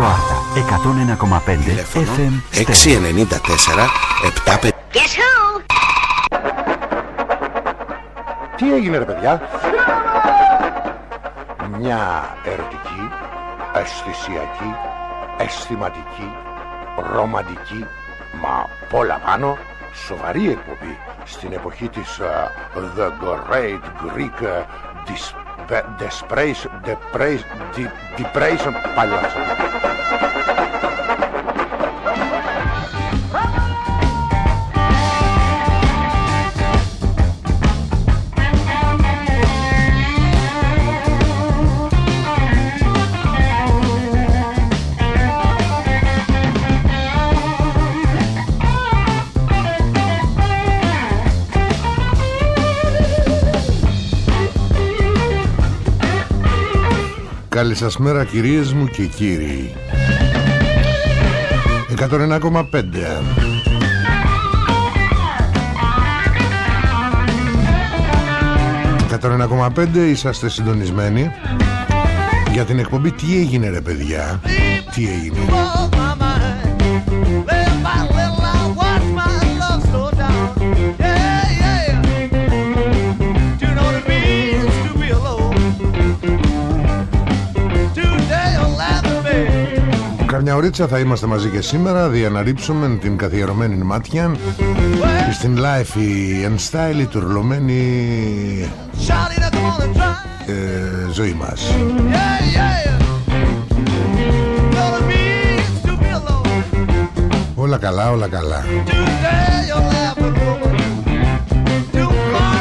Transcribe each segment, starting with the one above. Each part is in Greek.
Ράδιο Άρτα 101,5 FM 694 7 Guess who? Τι έγινε ρε παιδιά; Μια ερωτική Αισθησιακή Αισθηματική Ρομαντική Μα πολλά πάνω Σοβαρή εκπομπή Στην εποχή της α, The Great Greek despre, despre, de, de, de, de, de, Καλή σας μέρα κυρίες μου και κύριοι. 101,5 101,5 είσαστε συντονισμένοι για την εκπομπή Τι έγινε ρε παιδιά Τι έγινε; Καμιά ωρίτσα θα είμαστε μαζί και σήμερα Διαναρρύψουμε την καθιερωμένη μάτια Στην life and style τουρλωμένη ε, ζωή μας. Όλα καλά, όλα καλά.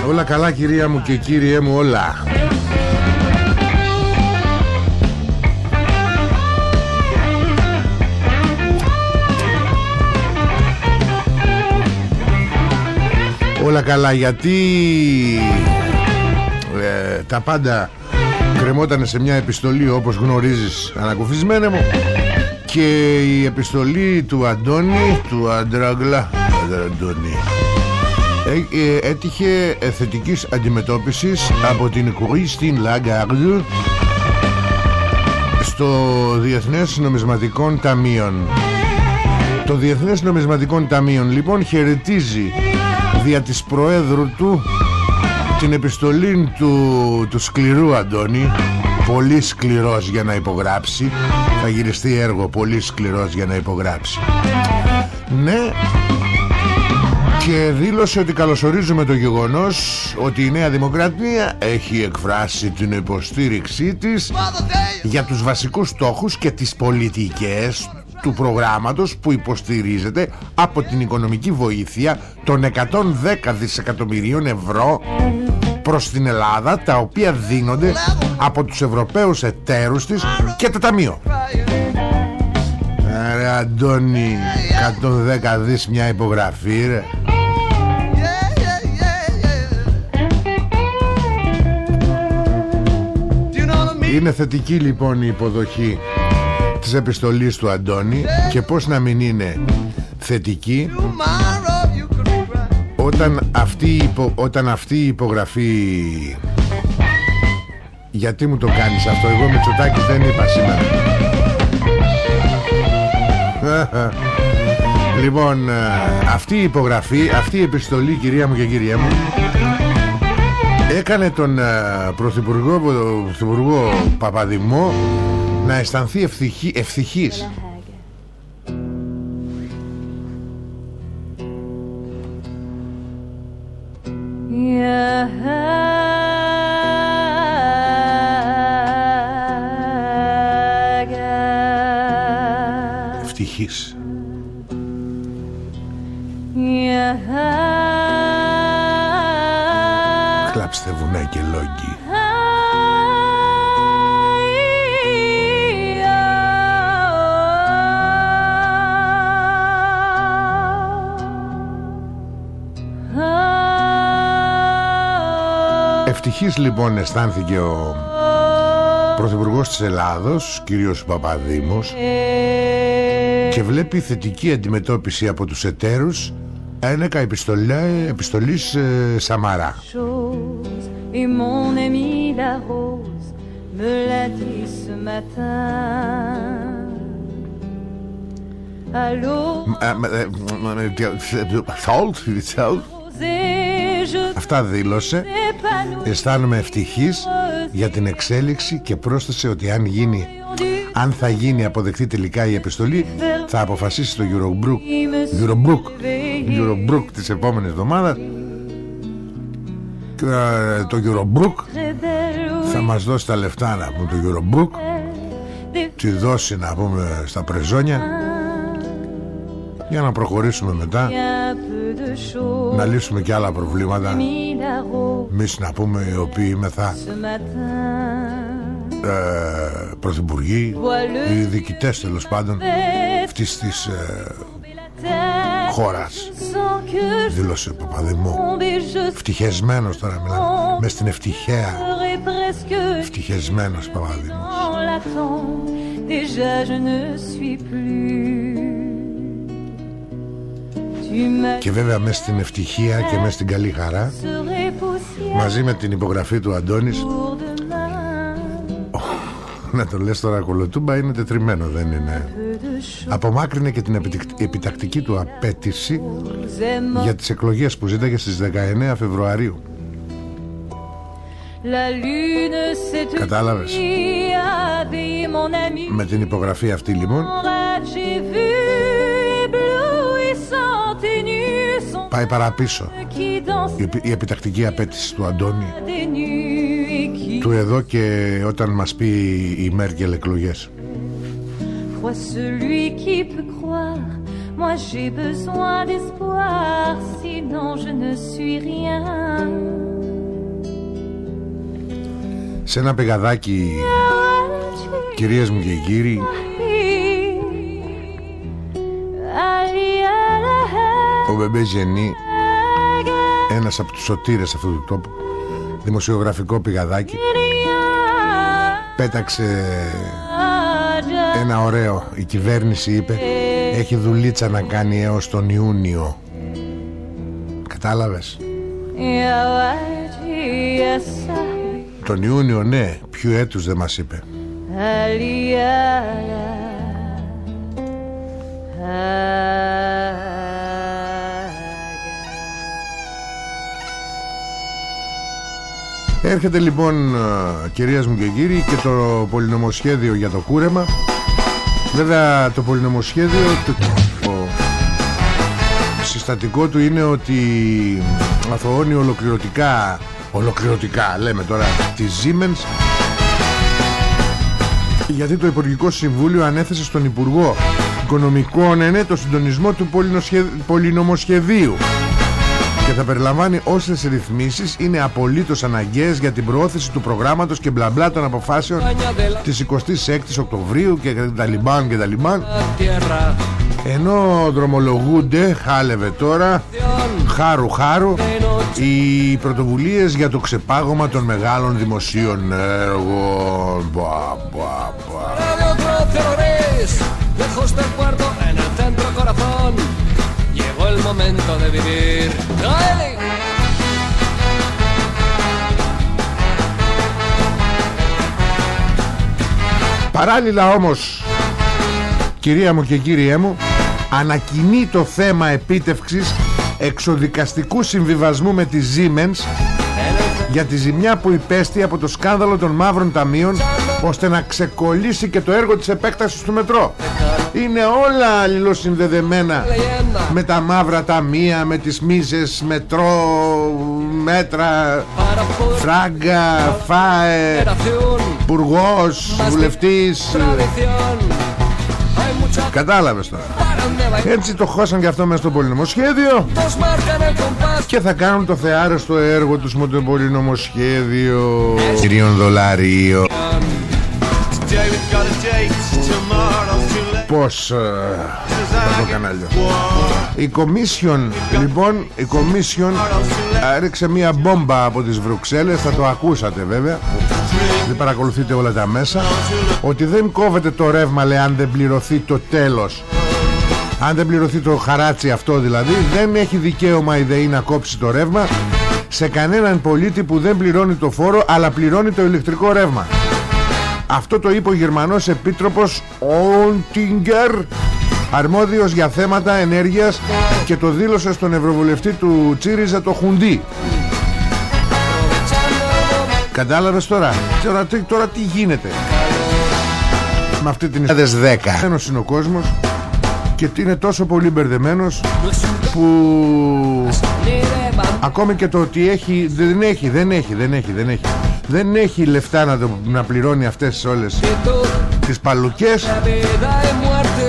Όλα καλά κυρία μου και κύριέ μου όλα Όλα καλά γιατί ε, τα πάντα κρεμόταν σε μια επιστολή όπως γνωρίζεις ανακουφισμένε μου. Και η επιστολή του Αντώνη του Αντράγκλα Αντώνη ε, ε, έτυχε ε, θετικής αντιμετώπισης από την Κριστίν Λαγκάρδ στο Διεθνές Νομισματικών Ταμείων. Το Διεθνές Νομισματικών Ταμείων λοιπόν χαιρετίζει δια της Προέδρου του την επιστολή του, του σκληρού Αντώνη. Πολύ σκληρός για να υπογράψει. Θα γυριστεί έργο πολύ σκληρός για να υπογράψει. Ναι. Και δήλωσε ότι καλωσορίζουμε το γεγονός ότι η Νέα Δημοκρατία έχει εκφράσει την υποστήριξή της για τους βασικούς στόχους και τις πολιτικές του προγράμματος που υποστηρίζεται από την οικονομική βοήθεια των 110 δισεκατομμυρίων ευρώ προς την Ελλάδα τα οποία δίνονται από τους Ευρωπαίους εταίρους της και το Ταμείο. Ρε Αντώνη 110 δις μια υπογραφή ρε. Είναι θετική λοιπόν η υποδοχή της επιστολής του Αντώνη και πως να μην είναι θετική όταν αυτή, υπο, όταν αυτή η υπογραφή γιατί μου το κάνεις αυτό εγώ με τσοτάκι δεν είπα σήμερα λοιπόν αυτή η υπογραφή αυτή η επιστολή κυρία μου και κυρία μου έκανε τον Πρωθυπουργό, Πρωθυπουργό Παπαδημό να αισθανθεί ευτυχή, ευτυχής. Ευτυχής. Κλάψτε βουνά και λόγκι Ευτυχής λοιπόν αισθάνθηκε ο Πρωθυπουργός της Ελλάδος, κύριος Παπαδήμος και βλέπει θετική αντιμετώπιση από τους εταίρους ένεκα επιστολή, επιστολής ε, Σαμαρά. Et mon ami la rose me l'a dit ce matin. Allô, Ε, ε, Salt, salt. et je Αυτά δήλωσε t'épanouis Αισθάνομαι ευτυχής για την εξέλιξη και πρόσθεσε ότι αν γίνει du αν θα γίνει αποδεκτή τελικά η επιστολή θα αποφασίσει το Eurobrook. Eurobrook. Eurobrook της επόμενης εβδομάδας. Και ε, το Eurobrook très belle, θα oui, μας δώσει τα λεφτά να πούμε το Eurobrook des τη δώσει να πούμε στα πρεζόνια για να προχωρήσουμε μετά. Un peu de chaud. να λύσουμε και άλλα προβλήματα. Milaro, εμείς να πούμε οι οποίοι μεθα ce matin, ε, πρωθυπουργοί voileux, οι διοικητές τέλος πάντων fait αυτής της ε, la terre, χώρας. sans que je δήλωσε ο Παπαδημού. tombe et je ευτυχισμένος τώρα μιλάμε. Μες στην ευτυχία serai presque ευτυχισμένος Παπαδημός και βέβαια μες στην ευτυχία και μες στην καλή χαρά serai poussière μαζί με την υπογραφή του Αντώνης pour demain. να το λες τώρα κολοτούμπα είναι τετριμένο δεν είναι; Peu de choses απομάκρυνε και την επιτικ- επιτακτική του απέτηση aimants. για τις εκλογές που ζήταγε στις 19 Φεβρουαρίου La lune s'est Κατάλαβες; habillée, mon ami. με την υπογραφή αυτή λοιπόν πάει παραπίσω qui dansent η, επι- η επιτακτική απέτηση του Αντώνη des nues et qui του εδώ και όταν μας πει η Μέρκελ εκλογές croit celui qui peut croire. Moi j'ai besoin d'espoir, sinon je ne suis rien. σε ένα πηγαδάκι κυρίες μου και κύριοι ο Μπεμπέ Γενή ένας από τους σωτήρες αυτού του τόπου δημοσιογραφικό πηγαδάκι πέταξε ένα ωραίο. Η κυβέρνηση είπε έχει δουλίτσα να κάνει έως τον Ιούνιο κατάλαβες; Τον Ιούνιο ναι ποιο έτους δεν μας είπε; Έρχεται λοιπόν ε, κυρίες μου και κύριοι και το πολυνομοσχέδιο για το κούρεμα. Βέβαια το πολυνομοσχέδιο το, το συστατικό του είναι ότι αθωώνει ολοκληρωτικά Ολοκληρωτικά λέμε τώρα τη Siemens γιατί το Υπουργικό Συμβούλιο ανέθεσε στον Υπουργό Οικονομικών ναι, το συντονισμό του πολυνοσχε- πολυνομοσχεδίου και θα περιλαμβάνει όσες ρυθμίσεις είναι απολύτως αναγκαίες για την προώθηση του προγράμματος και μπλα μπλα των αποφάσεων της 26ης Οκτωβρίου και τα λιμπάν και τα λιμπάν ενώ δρομολογούνται χάλευε τώρα χάρου χάρου οι πρωτοβουλίες για το ξεπάγωμα των μεγάλων δημοσίων έργων. Μπα, μπα, μπα. Momento de vivir. ¡Dale! Παράλληλα όμως Κυρία μου και κύριέ μου Ανακοινεί το θέμα επίτευξης Εξοδικαστικού συμβιβασμού με τη Siemens Για τη ζημιά που υπέστη από το σκάνδαλο των μαύρων ταμείων Ώστε να ξεκολλήσει και το έργο της επέκτασης του μετρό Είναι όλα αλληλοσυνδεδεμένα Leyenda. Με τα μαύρα ταμεία Με τις μίζες μετρό Μέτρα Para poder Φράγκα Φάε generación, Υπουργός, βουλευτής tradición. Hay mucha Κατάλαβες τώρα paran de bailar. Έτσι το χώσαν και αυτό μέσα στο πολυνομοσχέδιο Nos marcan el compás. Και θα κάνουν το θεάρεστο έργο τους με το πολυνομοσχέδιο Κυρίων δολάριο Πώς ε, θα το κανάλιο Η Κομίσιον Λοιπόν η Κομίσιον Έριξε μια μπόμπα από τις Βρυξέλλες Θα το ακούσατε βέβαια Δεν παρακολουθείτε όλα τα μέσα Ότι δεν κόβεται το ρεύμα λέει αν δεν πληρωθεί το τέλος. Αν δεν πληρωθεί το χαράτσι αυτό δηλαδή Δεν έχει δικαίωμα η ΔΕΗ να κόψει το ρεύμα Σε κανέναν πολίτη που δεν πληρώνει το φόρο Αλλά πληρώνει το ηλεκτρικό ρεύμα Αυτό το είπε ο Γερμανός Επίτροπος Οντιγκερ αρμόδιος για θέματα ενέργειας και το δήλωσε στον Ευρωβουλευτή του Τσίριζα το Χουντή Κατάλαβες τώρα; Τώρα, τι- τώρα τι γίνεται; Με αυτή την 2010 Ένος είναι ο κόσμος Και τι είναι τόσο πολύ μπερδεμένος Που Ακόμη και το ότι έχει Δεν έχει, δεν έχει, δεν έχει, δεν έχει Δεν έχει λεφτά να, το, να πληρώνει αυτές όλες Τις παλουκές.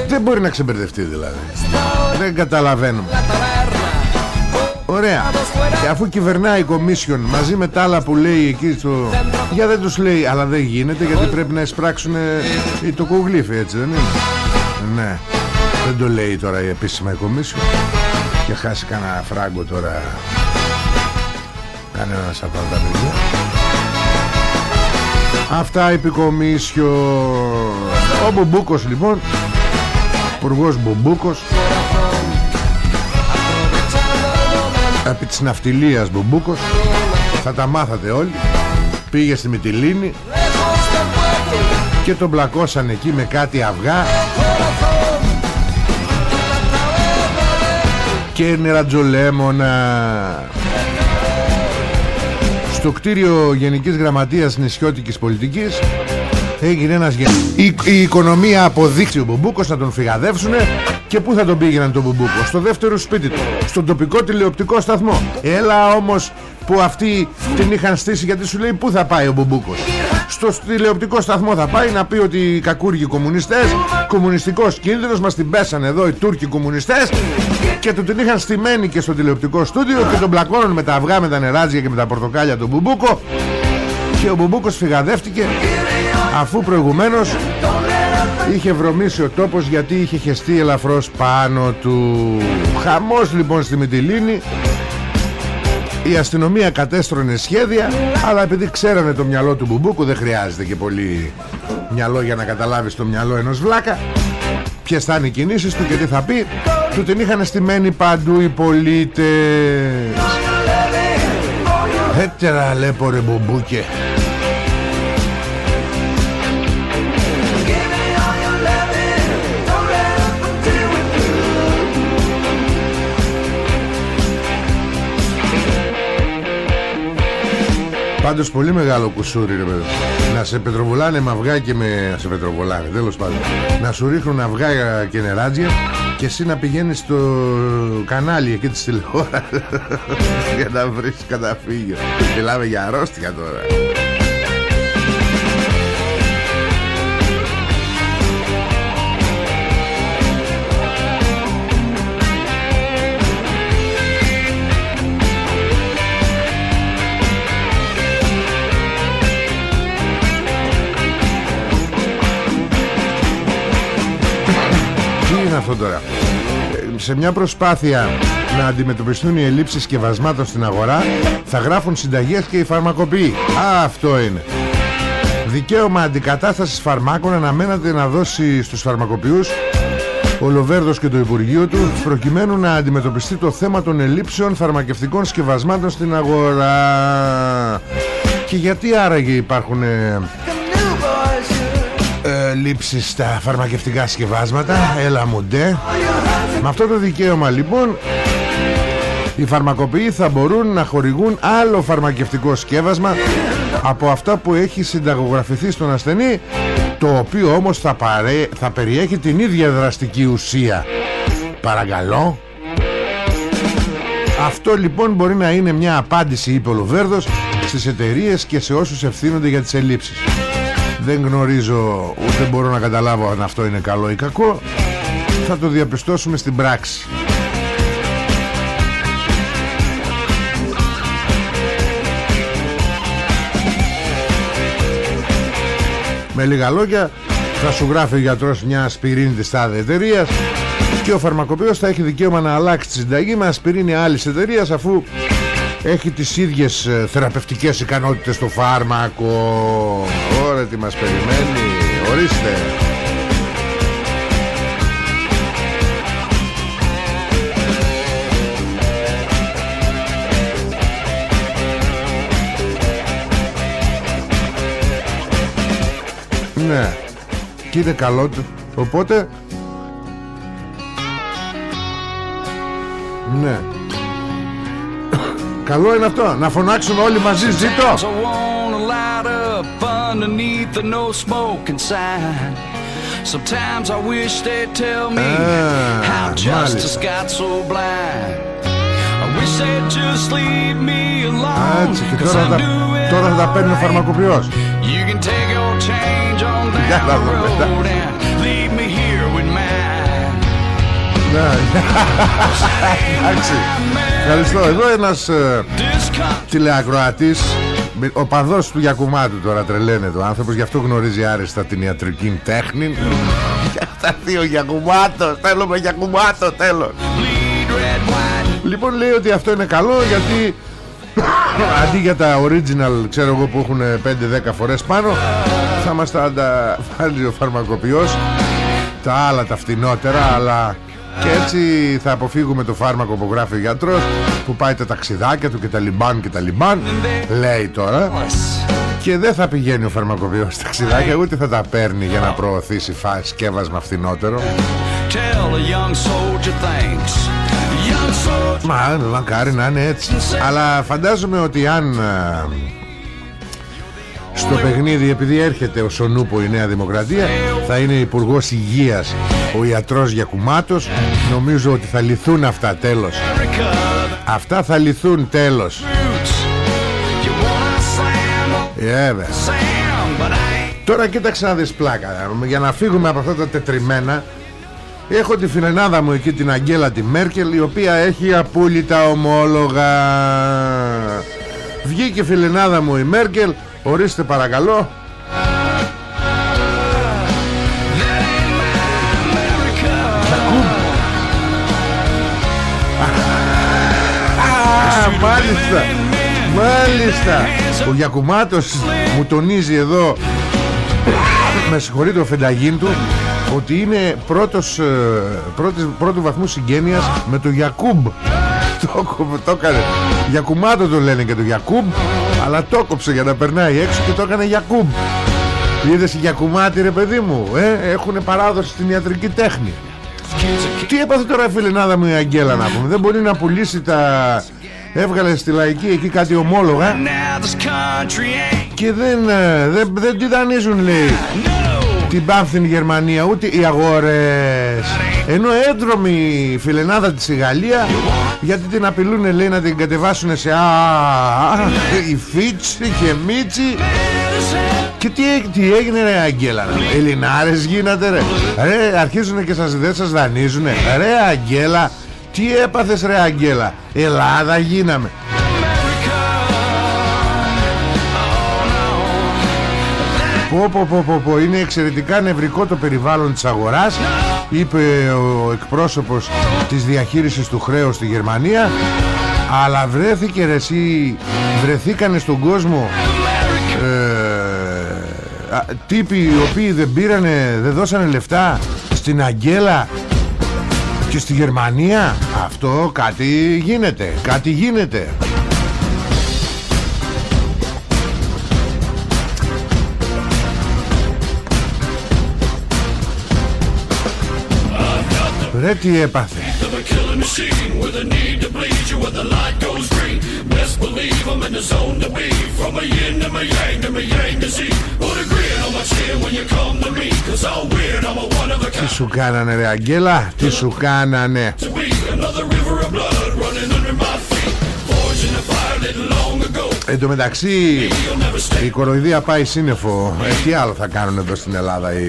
Δεν μπορεί να ξεμπερδευτεί δηλαδή. Δεν καταλαβαίνουμε. Ωραία. Και αφού κυβερνάει η Κομίσιον Μαζί με τα άλλα που λέει εκεί στο... Για δεν τους λέει Αλλά δεν γίνεται γιατί πρέπει να εισπράξουν ε, Το κουγλίφι έτσι δεν είναι; Ναι. Δεν το λέει τώρα η επίσημα η Κομίσιον. Και χάσει κανένα φράγκο τώρα. Κανένας από τα παιδιά Αυτά επί Κομίσιον Ο Μπουμπούκος λοιπόν. Υπουργός Μπουμπούκος. Επί της ναυτιλίας Μπουμπούκος. Θα τα μάθατε όλοι. Πήγε στη Μυτιλίνη Και τον μπλακώσαν εκεί με κάτι αυγά Και νερατζολέμονα Στο κτίριο Γενικής Γραμματείας Νησιώτικης Πολιτικής Έγινε ένας γεν... η, η οικονομία αποδείξει ο Μπουμπούκος να τον φυγαδεύσουνε. Και πού θα τον πήγαιναν τον Μπουμπούκο; Στο δεύτερο σπίτι του Στον τοπικό τηλεοπτικό σταθμό. Έλα όμως που αυτοί την είχαν στήσει Γιατί σου λέει πού θα πάει ο Μπουμπούκος; Στο τηλεοπτικό σταθμό θα πάει να πει ότι οι κακούργοι κομμουνιστές Κομμουνιστικός κίνδυνος Μας την πέσανε εδώ οι Τούρκοι κομμουνιστές Και του την είχαν στημένη και στο τηλεοπτικό στούντιο Και τον πλακώνουν με τα αυγά, με τα νεράτζια και με τα πορτοκάλια του Μπουμπούκο. Και ο Μπουμπούκος φυγαδεύτηκε Αφού προηγουμένως Είχε βρωμίσει ο τόπος γιατί είχε χεστεί ελαφρώς πάνω του. Χαμός λοιπόν στη Μυτιλίνη Η αστυνομία κατέστρωνε σχέδια Αλλά επειδή ξέρανε το μυαλό του Μπουμπούκου Δεν χρειάζεται και πολύ μυαλό για να καταλάβεις το μυαλό ενός βλάκα. Ποιες θα είναι οι κινήσεις του και τι θα πει Του την είχαν στημένη παντού οι πολίτες. Έτερα λέπω ρε Μπουμπούκε Πάντως πολύ μεγάλο κουσούρι ρε παιδί. Να σε πετροβολάνε με αυγά και με... Να σε πετροβολάνε τέλος πάντων. Να σου ρίχνουν αυγά και νεράτζια Και εσύ να πηγαίνεις στο κανάλι εκεί της τηλεόρας Για να βρεις καταφύγιο. Μιλάμε για αρρώστια τώρα είναι αυτό τώρα. Ε, Σε μια προσπάθεια να αντιμετωπιστούν οι ελλείψεις σκευασμάτων στην αγορά Θα γράφουν συνταγές και οι φαρμακοποιοί. Α, αυτό είναι. Δικαίωμα αντικατάστασης φαρμάκων αναμένεται να δώσει στους φαρμακοποιούς ο Λοβέρδος και το Υπουργείο του προκειμένου να αντιμετωπιστεί το θέμα των ελλείψεων φαρμακευτικών σκευασμάτων στην αγορά. Και γιατί άραγε υπάρχουν ε, ε, λήψεις στα φαρμακευτικά σκευάσματα Έλα μου ντε Με αυτό το δικαίωμα λοιπόν Οι φαρμακοποιοί θα μπορούν να χορηγούν άλλο φαρμακευτικό σκεύασμα Από αυτά που έχει συνταγογραφηθεί στον ασθενή Το οποίο όμως θα, παρέ, θα περιέχει την ίδια δραστική ουσία. Παρακαλώ. Αυτό λοιπόν μπορεί να είναι μια απάντηση είπε ο Λοβέρδος στις εταιρείες και σε όσους ευθύνονται για τις ελλείψεις δεν γνωρίζω ούτε μπορώ να καταλάβω αν αυτό είναι καλό ή κακό. Θα το διαπιστώσουμε στην πράξη. Με λίγα λόγια θα σου γράφει ο γιατρός μια ασπιρίνη της τάδε εταιρείας και ο φαρμακοποιός θα έχει δικαίωμα να αλλάξει τη συνταγή με ασπιρίνη άλλης εταιρείας αφού έχει τις ίδιες ε, θεραπευτικές ικανότητες στο φάρμακο Ωραία τι μας περιμένει. Ορίστε. Ναι. Και είναι καλό του Οπότε Ναι. Καλό είναι αυτό Να φωνάξουμε όλοι μαζί ζήτω up underneath the no smoking sign. Sometimes I wish they'd tell me Ah, how justice μάλιστα. got so blind. I wish they'd just leave me alone. Έτσι και 'cause τώρα I'm θα, doing τώρα θα τα παίρνει ο alright. φαρμακοποιός You can take your change on Για down να the δούμε, road and leave me here with mine. Ναι Εντάξει Ευχαριστώ Εδώ ένας ε, Discount. τηλεακροατής με- Ο παδός του Γιακουμάτου τώρα τρελαίνεται ο άνθρωπος Γι' αυτό γνωρίζει άριστα την ιατρική τέχνη Θα έρθει ο Γιακουμάτος Θέλουμε Γιακουμάτο τέλος Bleed red wine. Λοιπόν λέει ότι αυτό είναι καλό γιατί αντί για τα original ξέρω εγώ που έχουν 5-10 φορές πάνω θα μας τα ανταβάλει ο φαρμακοποιός τα άλλα τα φτηνότερα αλλά και έτσι θα αποφύγουμε το φάρμακο που γράφει ο γιατρός που πάει τα ταξιδάκια του και τα λιμπάν και τα λιμπάν λέει τώρα και δεν θα πηγαίνει ο φαρμακοποιός στα ταξιδάκια ούτε θα τα παίρνει για να προωθήσει φα- σκεύασμα φθηνότερο Tell a young soldier thanks. Young soldier. Μα μακάρι να είναι έτσι Αλλά φαντάζομαι ότι αν α, Στο παιχνίδι επειδή έρχεται ο Σονούπο η Νέα Δημοκρατία Θα είναι υπουργός Υγείας Ο ιατρός Γιακουμάτος Νομίζω ότι θα λυθούν αυτά τέλος. Αυτά θα λυθούν τέλος. You wanna slam Ε, βέβαια. Sam, but I ain't Τώρα κοίταξε να δεις πλάκα Για να φύγουμε από αυτά τα τετριμένα Έχω τη φιλενάδα μου εκεί την Αγγέλα τη Μέρκελ Η οποία έχει απόλυτα ομόλογα. Βγήκε η φιλενάδα μου η Μέρκελ Ορίστε παρακαλώ μάλιστα. Μάλιστα. Ο Γιακουμάτος μου τονίζει εδώ Με συγχωρείτε ο Φενταγίν του Ότι είναι πρώτος, ε, πρώτης, πρώτου βαθμού συγγένειας Με το Γιακούμπ. Το, κο- το έκανε. Γιακουμάτο το λένε και το Γιακούμπ Αλλά το κόψε για να περνάει έξω Και το έκανε Γιακούμπ. Είδες η Γιακουμάτη ρε παιδί μου ε, Έχουν παράδοση στην ιατρική τέχνη. Τι έπαθε τώρα η φιλενάδα μου η Αγγέλα να πούμε; Δεν μπορεί να πουλήσει τα Έβγαλε στη λαϊκή εκεί κάτι ομόλογα. Now this country ain't Και δεν, ε, δεν, δεν τη δανείζουν λέει no. Την πάμφθινη Γερμανία Ούτε οι αγορές. Ενώ έντρομη η φιλενάδα της η Γαλλία Γιατί την απειλούν λέει να την κατεβάσουν σε α, α, α, Η Φίτσι και Μίτσι. Και τι, έ- τι έγινε ρε Αγγέλα ρε. Ελληνάρες γίνατε ρε. Ρε αρχίζουν και σας, δεν σας δανείζουνε. Ρε Αγγέλα Τι έπαθες ρε Αγγέλα Ελλάδα γίναμε. Πω πω πω πω πω Είναι εξαιρετικά νευρικό το περιβάλλον της αγοράς Είπε ο εκπρόσωπος της διαχείρισης του χρέους στη Γερμανία. Αλλά βρέθηκε ρε εσύ Βρεθήκανε στον κόσμο ε, α, Τύποι οι οποίοι δεν πήρανε Δεν δώσανε λεφτά Στην Αγγέλα Και στη Γερμανία Αυτό κάτι γίνεται Κάτι γίνεται. Ρε τι έπαθε Τι σου κάνανε ρε Αγγέλα; Τι σου κάνανε; Εν τω μεταξύ η κοροϊδία πάει σύννεφο. Ε, Τι άλλο θα κάνουν εδώ στην Ελλάδα οι,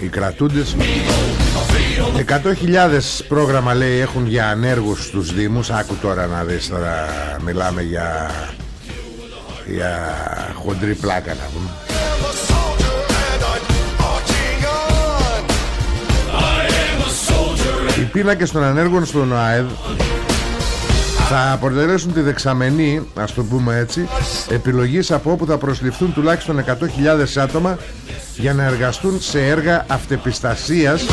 οι κρατούντες; 100.000 πρόγραμμα λέει έχουν για ανέργους στους Δήμους. Άκου τώρα να δεις τώρα μιλάμε για για χοντρή πλάκα να πούμε πίνακες των ανέργων στον ΑΕΔ θα αποτελέσουν τη δεξαμενή, ας το πούμε έτσι, επιλογής από όπου θα προσληφθούν τουλάχιστον 100.000 άτομα για να εργαστούν σε έργα αυτεπιστασίας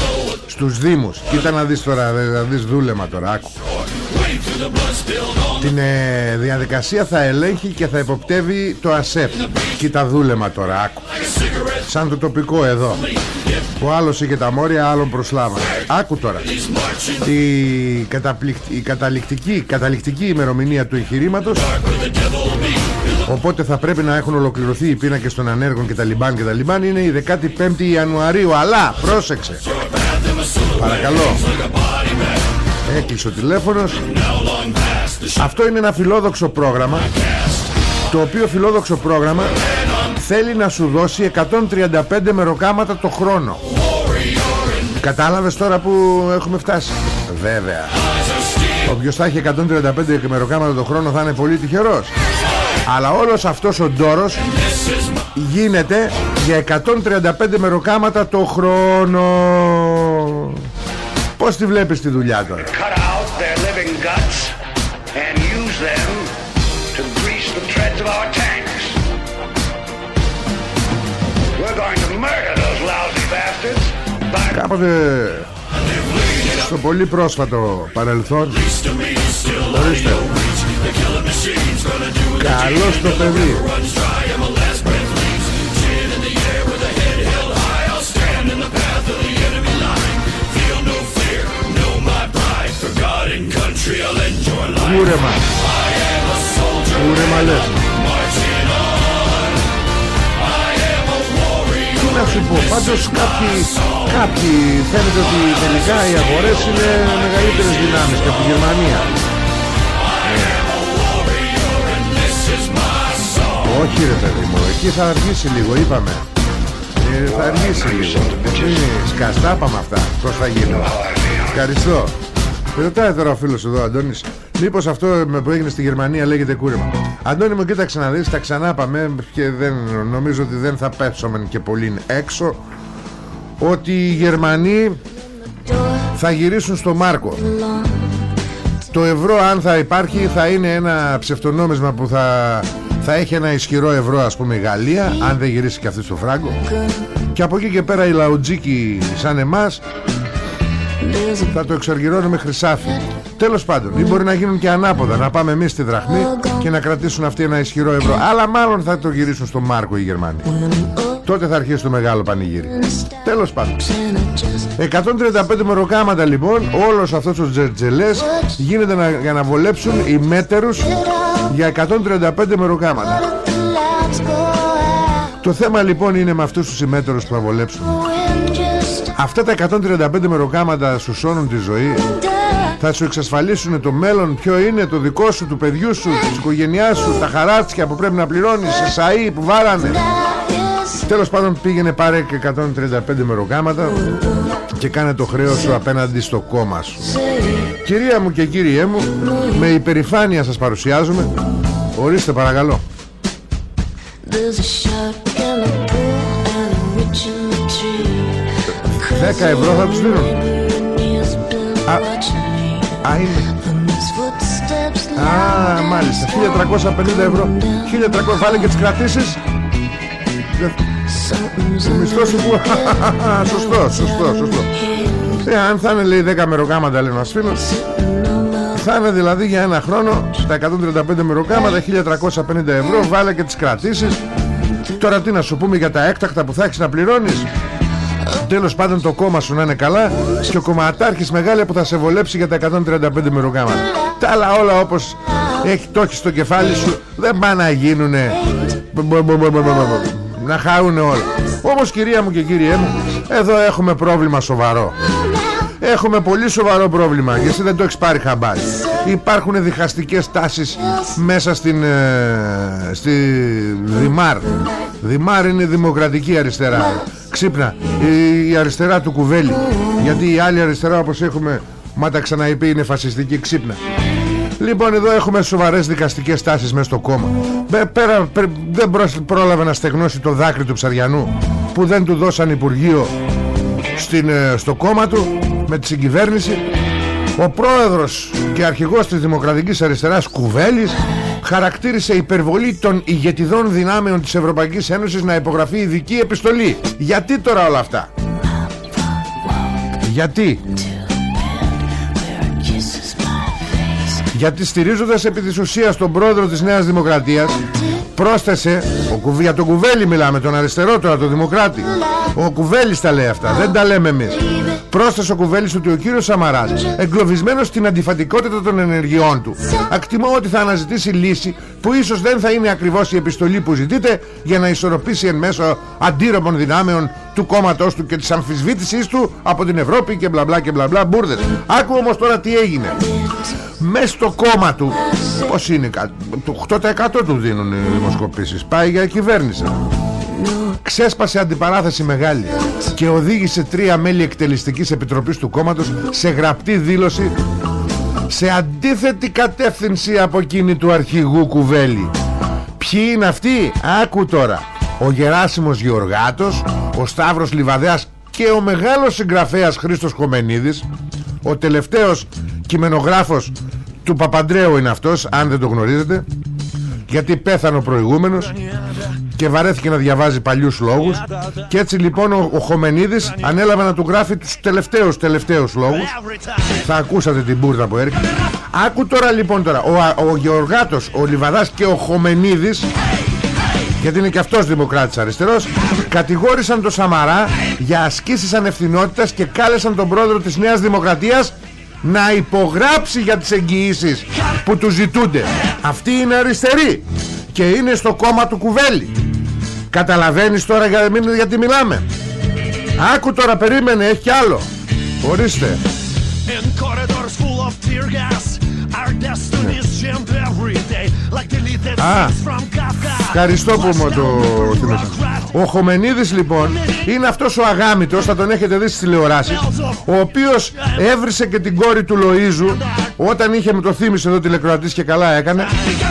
στους Δήμους. Κοίτα να δεις τώρα, να δεις δούλεμα τώρα, άκου. Την ε, διαδικασία θα ελέγχει και θα υποπτεύει το ΑΣΕΠ. Κοίτα δούλεμα τώρα άκου. Σαν το τοπικό εδώ Ο άλλος είχε τα μόρια άλλον προσλάβα Άκου τώρα. Η, η καταληκτική, καταληκτική ημερομηνία του εγχειρήματος. Οπότε θα πρέπει να έχουν ολοκληρωθεί οι πίνακες των ανέργων και τα λιμπάν και τα λιμπάν Είναι η 15η Ιανουαρίου. Αλλά πρόσεξε. Παρακαλώ. Έκλεισε ο τηλέφωνος Αυτό είναι ένα φιλόδοξο πρόγραμμα Το οποίο φιλόδοξο πρόγραμμα Θέλει να σου δώσει 135 μεροκάματα το χρόνο. Κατάλαβες τώρα που έχουμε φτάσει; Βέβαια. Όποιος θα έχει 135 μεροκάματα το χρόνο θα είναι πολύ τυχερός. Αλλά όλος αυτός ο ντόρος Γίνεται για 135 μεροκάματα το χρόνο. Πώς τη βλέπεις τη δουλειά τώρα; Κάποτε στο πολύ πρόσφατο παρελθόν Ορίστε Καλώς το παιδί. Κούρεμα Κούρεμα λες πω Πάντως κάποιοι Κάποιοι φαίνεται ότι τελικά οι αγορές είναι μεγαλύτερες δυνάμεις και από τη Γερμανία. Όχι ρε παιδί μου Εκεί θα αργήσει λίγο είπαμε. Ε, Θα αργήσει λίγο. Σκαστά πάμε αυτά. Πώς θα γίνει. Ευχαριστώ. Ρωτάει τώρα ο φίλος εδώ Αντώνης Μήπως αυτό που έγινε στη Γερμανία λέγεται κούρεμα. Αντώνη μου κοίταξε να δεις Τα ξανά πάμε και δεν, νομίζω ότι δεν θα πέσουμε και πολύ έξω Ότι οι Γερμανοί Θα γυρίσουν στο Μάρκο. Το ευρώ αν θα υπάρχει Θα είναι ένα ψευτονόμισμα που θα θα έχει ένα ισχυρό ευρώ ας πούμε η Γαλλία αν δεν γυρίσει και αυτή στο φράγκο. Και από εκεί και πέρα οι λαουτζίκοι σαν εμάς θα το εξαργυρώνουμε χρυσάφι. Τέλος πάντων ή μπορεί να γίνουν και ανάποδα να πάμε εμείς στη δραχμή και να κρατήσουν αυτοί ένα ισχυρό ευρώ. Αλλά μάλλον θα το γυρίσουν στο Μάρκο οι Γερμανοί. Τότε θα αρχίσει το μεγάλο πανηγύρι. Τέλος πάντων. 135 μεροκάματα λοιπόν όλος αυτός ο τζερτζελές γίνεται να, για να βολέψουν οι μέτερους για 135 μεροκάματα. Το θέμα λοιπόν είναι με αυτούς τους συμμέτερους που θα βολέψουν Αυτά τα 135 μεροκάματα σου σώνουν τη ζωή. Θα σου εξασφαλίσουν το μέλλον Ποιο είναι το δικό σου, του παιδιού σου Της οικογένειάς σου, τα χαράτσια που πρέπει να πληρώνεις Σε σαΐ που βάρανε. Τέλος πάντων πήγαινε πάρε και 135 μεροκάματα Και κάνε το χρέος σου απέναντι στο κόμμα σου. Κυρία μου και κύριέ μου Με υπερηφάνεια σας παρουσιάζουμε. Ορίστε παρακαλώ 10 ευρώ θα τους δίνουν Α, α είναι. Α, μάλιστα. 1350 ευρώ. 1300 βάλε και τις κρατήσεις. Ο μισθός σου που Σωστό, σωστό, σωστό. Ε, Αν θα είναι λέει 10 μεροκάματα λέει ένας φίλος θα είναι δηλαδή για ένα χρόνο τα 135 μεροκάματα 1350 ευρώ βάλε και τις κρατήσεις. Τώρα τι να σου πούμε για τα έκτακτα που θα έχεις να πληρώνεις; Τέλος πάντων το κόμμα σου να είναι καλά Και ο κομματάρχης μεγάλη που θα σε βολέψει για τα 135 μεροκάματα Τα άλλα όλα όπως έχει, το έχεις στο κεφάλι σου Δεν πάνε να γίνουνε. Να χάουνε όλα. Όμως κυρία μου και κύριέ μου Εδώ έχουμε πρόβλημα σοβαρό. Έχουμε πολύ σοβαρό πρόβλημα Και εσύ δεν το έχεις πάρει χαμπάρι. Υπάρχουν διχαστικές τάσεις Μέσα στην ε, Στη Δημάρ. Δημάρ είναι δημοκρατική αριστερά. Ξύπνα. Η, αριστερά του κουβέλι Γιατί η άλλη αριστερά όπως έχουμε Μα τα ξαναειπεί είναι φασιστική ξύπνα Λοιπόν εδώ έχουμε σοβαρές δικαστικές τάσεις μέσα στο κόμμα πέρα, Δεν πρόλαβε να στεγνώσει το δάκρυ του Ψαριανού Που δεν του δώσαν υπουργείο στην, ε, στο κόμμα του Με τη συγκυβέρνηση Ο πρόεδρος και αρχηγός της Δημοκρατικής Αριστεράς Κουβέλης χαρακτήρισε υπερβολή των ηγετιδών δυνάμεων της Ευρωπαϊκής Ένωσης να υπογραφεί ειδική επιστολή. Γιατί τώρα όλα αυτά; Γιατί; γιατί στηρίζοντας επί της ουσίας τον πρόεδρο της Νέας Δημοκρατίας πρόσθεσε ο, Κουβ- για τον Κουβέλη μιλάμε τον αριστερό τώρα τον Δημοκράτη ο Κουβέλης τα λέει αυτά δεν τα λέμε εμείς πρόσθεσε ο Κουβέλης ότι ο κύριος Σαμαράς εγκλωβισμένος στην αντιφατικότητα των ενεργειών του ακτιμώ ότι θα αναζητήσει λύση που ίσως δεν θα είναι ακριβώς η επιστολή που ζητείτε για να ισορροπήσει εν μέσω αντίρροπων δυνάμεων του κόμματός του και της αμφισβήτησής του από την Ευρώπη και μπλα μπλα και μπλα μπλα. Μπουρδες. Άκου όμως τώρα τι έγινε. Μες στο κόμμα του Πώς είναι κα- Το 8% του δίνουν οι δημοσκοπήσεις. Πάει για κυβέρνηση. Ξέσπασε αντιπαράθεση μεγάλη Και οδήγησε τρία μέλη εκτελεστικής επιτροπής του κόμματος Σε γραπτή δήλωση Σε αντίθετη κατεύθυνση Από εκείνη του αρχηγού Κουβέλη. Ποιοι είναι αυτοί; Άκου τώρα Ο Γεράσιμος Γεωργάτος Ο Σταύρος Λιβαδέας Και ο μεγάλος συγγραφέας Χρήστος Κομενίδης Ο τελευταίος κειμενογράφος του Παπαντρέου είναι αυτός Αν δεν το γνωρίζετε Γιατί πέθανε ο προηγούμενος Και βαρέθηκε να διαβάζει παλιούς λόγους. Και έτσι λοιπόν ο, ο Χομενίδης Ανέλαβε να του γράφει τους τελευταίους τελευταίους λόγους. Θα ακούσατε την μπουρδα που έρχεται. Άκου τώρα λοιπόν τώρα Ο, Α- ο Γεωργάτος, ο Λιβαδάς και ο Χομενίδης γιατί είναι και αυτός δημοκράτης αριστερός. Κατηγόρησαν τον Σαμαρά για ασκήσεις ανευθυνότητας και κάλεσαν τον πρόεδρο της Νέας Δημοκρατίας να υπογράψει για τις εγγυήσεις που του ζητούνται. Αυτή είναι αριστερή και είναι στο κόμμα του Κουβέλη. Καταλαβαίνεις τώρα για, μην- γιατί μιλάμε. Άκου τώρα περίμενε έχει κι άλλο. Ορίστε. In corridors full of tear gas, our destinies jammed every day, like deleted Α, scenes from Kafka. Ευχαριστώ που μου το Flash down θυμίσατε. bureaucrat. Ο Χομενίδης λοιπόν είναι αυτός ο αγάμητος, θα τον έχετε δει στις τηλεοράσεις, ο οποίος έβρισε και την κόρη του Λοΐζου όταν είχε, με το θύμισε εδώ τηλεκροατής και καλά έκανε,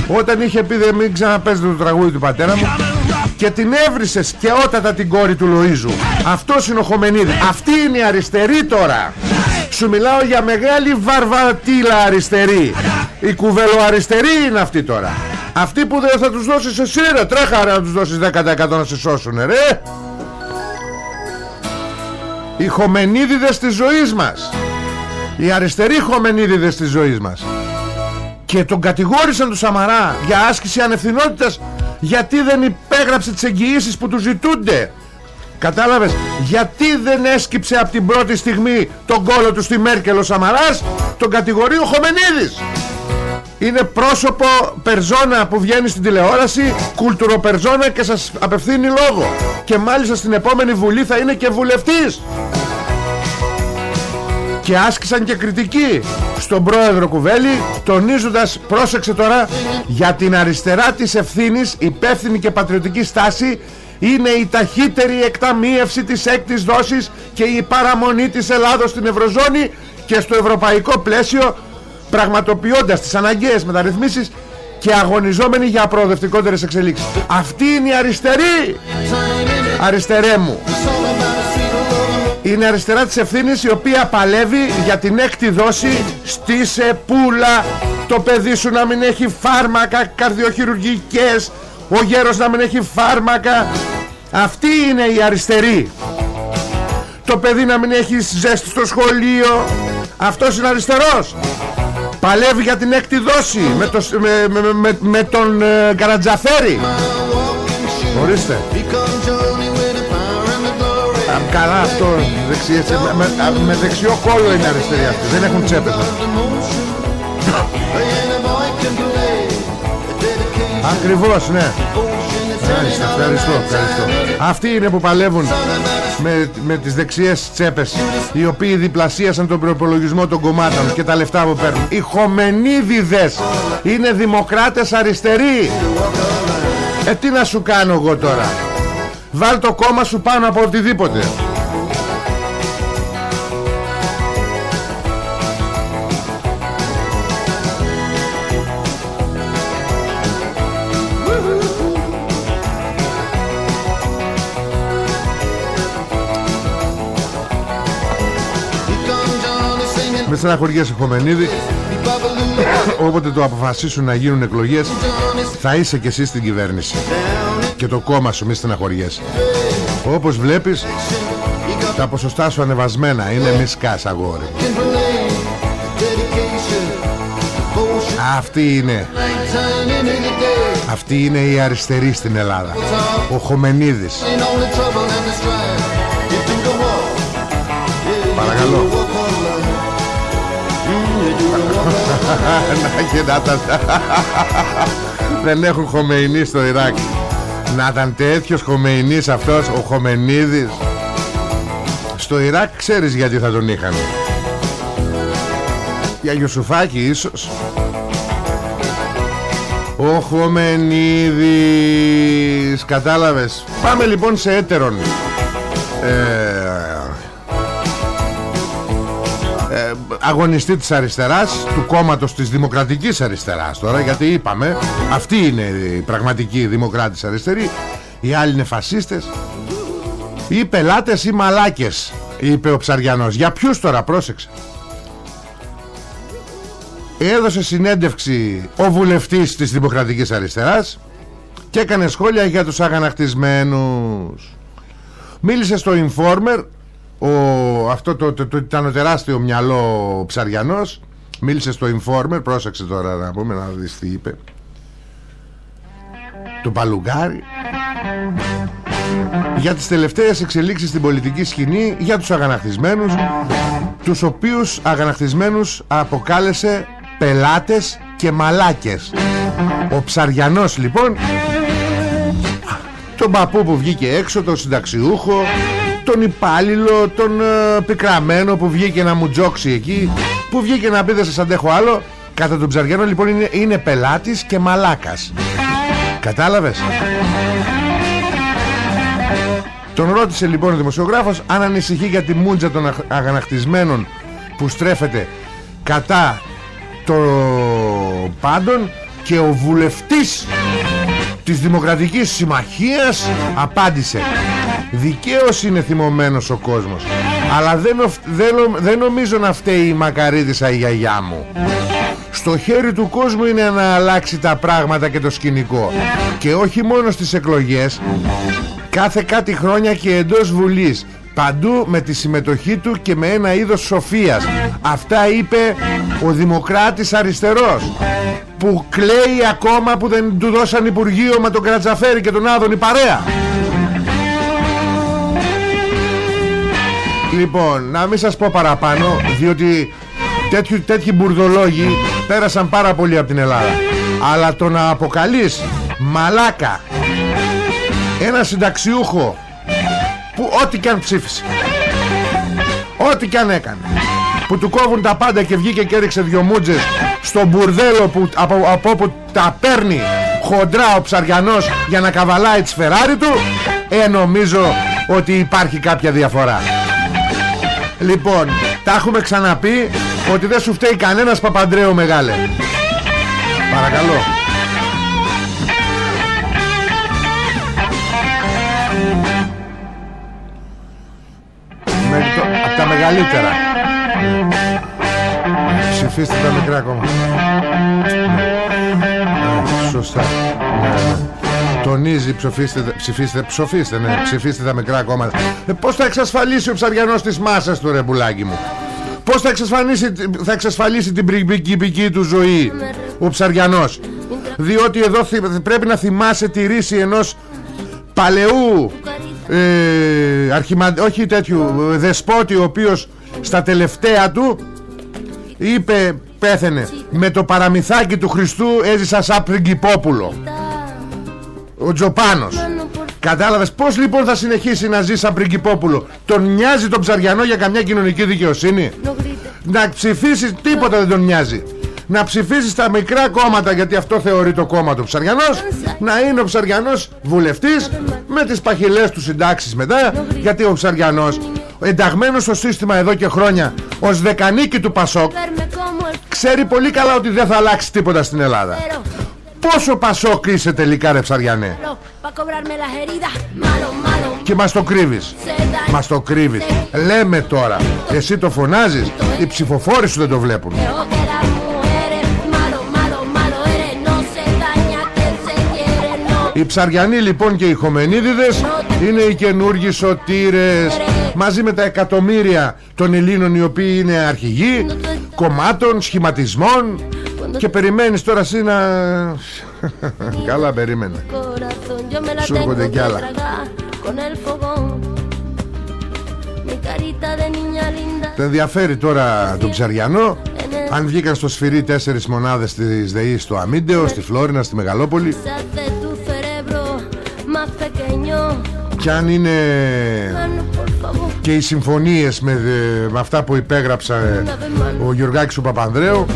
όταν είχε πει δεν μην ξαναπέζετε το τραγούδι του πατέρα μου και την έβρισε σκαιότατα την κόρη του Λοΐζου. Αυτός είναι ο Χομενίδης. Αυτή είναι η αριστερή τώρα. Σου μιλάω για μεγάλη βαρβατήλα αριστερή. Η κουβελοαριστερή είναι αυτή τώρα. Αυτή που δεν θα τους δώσεις εσύ ρε Τρέχα ρε να τους δώσεις 10% να σε σώσουν ρε Οι χομενίδιδες της ζωής μας Οι αριστεροί χομενίδιδες της ζωής μας Και τον κατηγόρησαν του Σαμαρά Για άσκηση ανευθυνότητας Γιατί δεν υπέγραψε τις εγγυήσεις που του ζητούνται Κατάλαβες; Γιατί δεν έσκυψε από την πρώτη στιγμή Τον κόλο του στη Μέρκελ ο Σαμαράς Τον κατηγορεί ο Χομενίδης. Είναι πρόσωπο περζόνα που βγαίνει στην τηλεόραση Κουλτουροπερζόνα και σας απευθύνει λόγο. Και μάλιστα στην επόμενη βουλή θα είναι και βουλευτής. Και άσκησαν και κριτική Στον πρόεδρο Κουβέλη Τονίζοντας, πρόσεξε τώρα Για την αριστερά της ευθύνης Υπεύθυνη και πατριωτική στάση είναι η ταχύτερη εκταμείευση της έκτης δόσης και η παραμονή της Ελλάδος στην Ευρωζώνη και στο ευρωπαϊκό πλαίσιο πραγματοποιώντας τις αναγκαίες μεταρρυθμίσεις και αγωνιζόμενοι για προοδευτικότερες εξελίξεις. Αυτή είναι η αριστερή αριστερέ μου. Είναι αριστερά της ευθύνης η οποία παλεύει για την έκτη δόση στη σεπούλα το παιδί σου να μην έχει φάρμακα καρδιοχειρουργικές ο γέρος να μην έχει φάρμακα αυτή είναι η αριστερή. Το παιδί να μην έχει ζέστη στο σχολείο. Αυτός είναι αριστερός. Παλεύει για την έκτη δόση με, το, με, με, με, με τον ε, Καρατζαφέρη. Ορίστε. Α, καλά αυτό δεξί, έτσι, με, με, α, με δεξιό κόλλο είναι αριστερή αυτή. Δεν έχουν τσέπες Ακριβώς ναι Ευχαριστώ, ευχαριστώ, ευχαριστώ. Αυτοί είναι που παλεύουν με, με τις δεξιές τσέπες Οι οποίοι διπλασίασαν τον προπολογισμό των κομμάτων Και τα λεφτά που παίρνουν. Οι χομενίδιδες Είναι δημοκράτες αριστεροί. Ε τι να σου κάνω εγώ τώρα; Βάλ το κόμμα σου πάνω από οτιδήποτε Με στεναχωριέσαι Χομενίδη Όποτε το αποφασίσουν να γίνουν εκλογές Θα είσαι και εσύ στην κυβέρνηση. Και το κόμμα σου μη στεναχωριέσαι Όπως βλέπεις Τα ποσοστά σου ανεβασμένα Είναι μη σκάς αγόρι. Αυτή είναι. Αυτή είναι η αριστερή στην Ελλάδα. Ο Χομενίδης. Παρακαλώ Να και να τα Δεν έχουν Χομεϊνί στο Ιράκ. Να ήταν τέτοιος Χομεϊνής αυτός Ο Χομενίδης. Στο Ιράκ ξέρεις γιατί θα τον είχαν. Για Γιουσουφάκη ίσως. Ο Χομενίδης. Κατάλαβες. Πάμε λοιπόν σε έτερον. Ε, αγωνιστή της αριστεράς του κόμματος της δημοκρατικής αριστεράς τώρα γιατί είπαμε αυτή είναι η πραγματική δημοκράτης αριστερή οι άλλοι είναι φασίστες. Ή πελάτες ή μαλάκες είπε ο Ψαριανός. Για ποιους τώρα πρόσεξε. Έδωσε συνέντευξη ο βουλευτής της Δημοκρατικής Αριστεράς και έκανε σχόλια για τους αγανακτισμένους. Μίλησε στο Informer ο, αυτό το, το, το, ήταν τεράστιο μυαλό ο Ψαριανός. Μίλησε στο Informer πρόσεξε τώρα να πούμε να δεις τι είπε. Το Παλουγκάρι. Για τις τελευταίες εξελίξεις στην πολιτική σκηνή για τους αγανακτισμένους τους οποίους αγανακτισμένους αποκάλεσε πελάτες και μαλάκες. Ο Ψαριανός λοιπόν τον παππού που βγήκε έξω τον συνταξιούχο τον υπάλληλο, τον ε, πικραμένο που βγήκε να μου τζόξει εκεί που βγήκε να πει δεν σας αντέχω άλλο κατά τον Ψαριανό λοιπόν είναι, είναι πελάτης και μαλάκας. Κατάλαβες; Τον ρώτησε λοιπόν ο δημοσιογράφος αν ανησυχεί για τη μούντζα των αγανακτισμένων που στρέφεται κατά το πάντων και ο βουλευτής της Δημοκρατικής Συμμαχίας απάντησε Δικαίως είναι θυμωμένος ο κόσμος. Αλλά δεν, δεν, δεν νομίζω να φταίει η μακαρίτησα η γιαγιά μου. Στο χέρι του κόσμου είναι να αλλάξει τα πράγματα και το σκηνικό. Και όχι μόνο στις εκλογές. Κάθε κάτι χρόνια και εντός Βουλής. Παντού με τη συμμετοχή του και με ένα είδος σοφίας. Αυτά είπε ο Δημοκράτης Αριστερός Που κλαίει ακόμα που δεν του δώσαν Υπουργείο με τον Κρατζαφέρη και τον Άδωνη παρέα Λοιπόν, να μην σας πω παραπάνω Διότι τέτοιοι, τέτοιοι μπουρδολόγοι Πέρασαν πάρα πολύ από την Ελλάδα. Αλλά το να αποκαλείς Μαλάκα Ένα συνταξιούχο Που ό,τι και αν ψήφισε Ό,τι και αν έκανε Που του κόβουν τα πάντα και βγήκε και έριξε δυο μούτζες Στο μπουρδέλο που, από, από όπου τα παίρνει Χοντρά ο ψαριανός Για να καβαλάει τη σφεράρι του Ε νομίζω ότι υπάρχει κάποια διαφορά Λοιπόν, τα έχουμε ξαναπεί ότι δεν σου φταίει κανένας Παπαντρέου μεγάλε. Παρακαλώ. το, από τα μεγαλύτερα. Ψηφίστε τα μικρά ακόμα. Ναι, σωστά. Ναι, ναι τονίζει ψηφίστε, ψηφίστε, ψηφίστε, ναι, ψηφίστε τα μικρά κόμματα. Ε, πώς θα εξασφαλίσει ο ψαριανός της μάσας του ρε πουλάκι μου; Πώς θα εξασφαλίσει, θα εξασφαλίσει την πριγκυπική του ζωή ο ψαριανός; Διότι εδώ πρέπει να θυμάσαι τη ρίση ενός παλαιού ε, αρχιμα, όχι τέτοιου δεσπότη ο οποίος στα τελευταία του είπε πέθαινε με το παραμυθάκι του Χριστού έζησα σαν πριγκυπόπουλο ο Τζοπάνος. Κατάλαβες πως λοιπόν θα συνεχίσει να ζει σαν πριγκυπόπουλο Τον νοιάζει τον ψαριανό για καμιά κοινωνική δικαιοσύνη; Να ψηφίσεις τίποτα δεν τον νοιάζει. Να ψηφίσεις τα μικρά κόμματα γιατί αυτό θεωρεί το κόμμα του Ψαριανός να είναι ο Ψαριανός βουλευτής με τις παχυλές του συντάξεις μετά γιατί ο Ψαριανός ενταγμένος στο σύστημα εδώ και χρόνια ως δεκανίκη του Πασόκ ξέρει πολύ καλά ότι δεν θα αλλάξει τίποτα στην Ελλάδα Πόσο Πασόκ είσαι τελικά ρε ψαριανέ; Και μας το κρύβεις. Μας το κρύβεις. Λέμε τώρα. Εσύ το φωνάζεις. Οι ψηφοφόροι σου δεν το βλέπουν. Οι ψαριανοί λοιπόν και οι χομενίδιδες είναι οι καινούργοι σωτήρες. Μαζί με τα εκατομμύρια των Ελλήνων οι οποίοι είναι αρχηγοί κομμάτων, σχηματισμών Και περιμένεις τώρα εσύ να... Καλά περίμενε corazón yo me la Σου tengo έρχονται que κι άλλα. tragar con el fogón. Mi carita de niña linda Το ενδιαφέρει τώρα τον Ψαριανό; Αν βγήκαν στο σφυρί τέσσερις μονάδες της ΔΕΗ στο Αμίντεο, στη Φλόρινα, στη Μεγαλόπολη se hace tu cerebro más pequeño. Και αν είναι Mano, por favor, και οι συμφωνίες με, με αυτά που υπέγραψε ο Γιωργάκης ο Παπανδρέου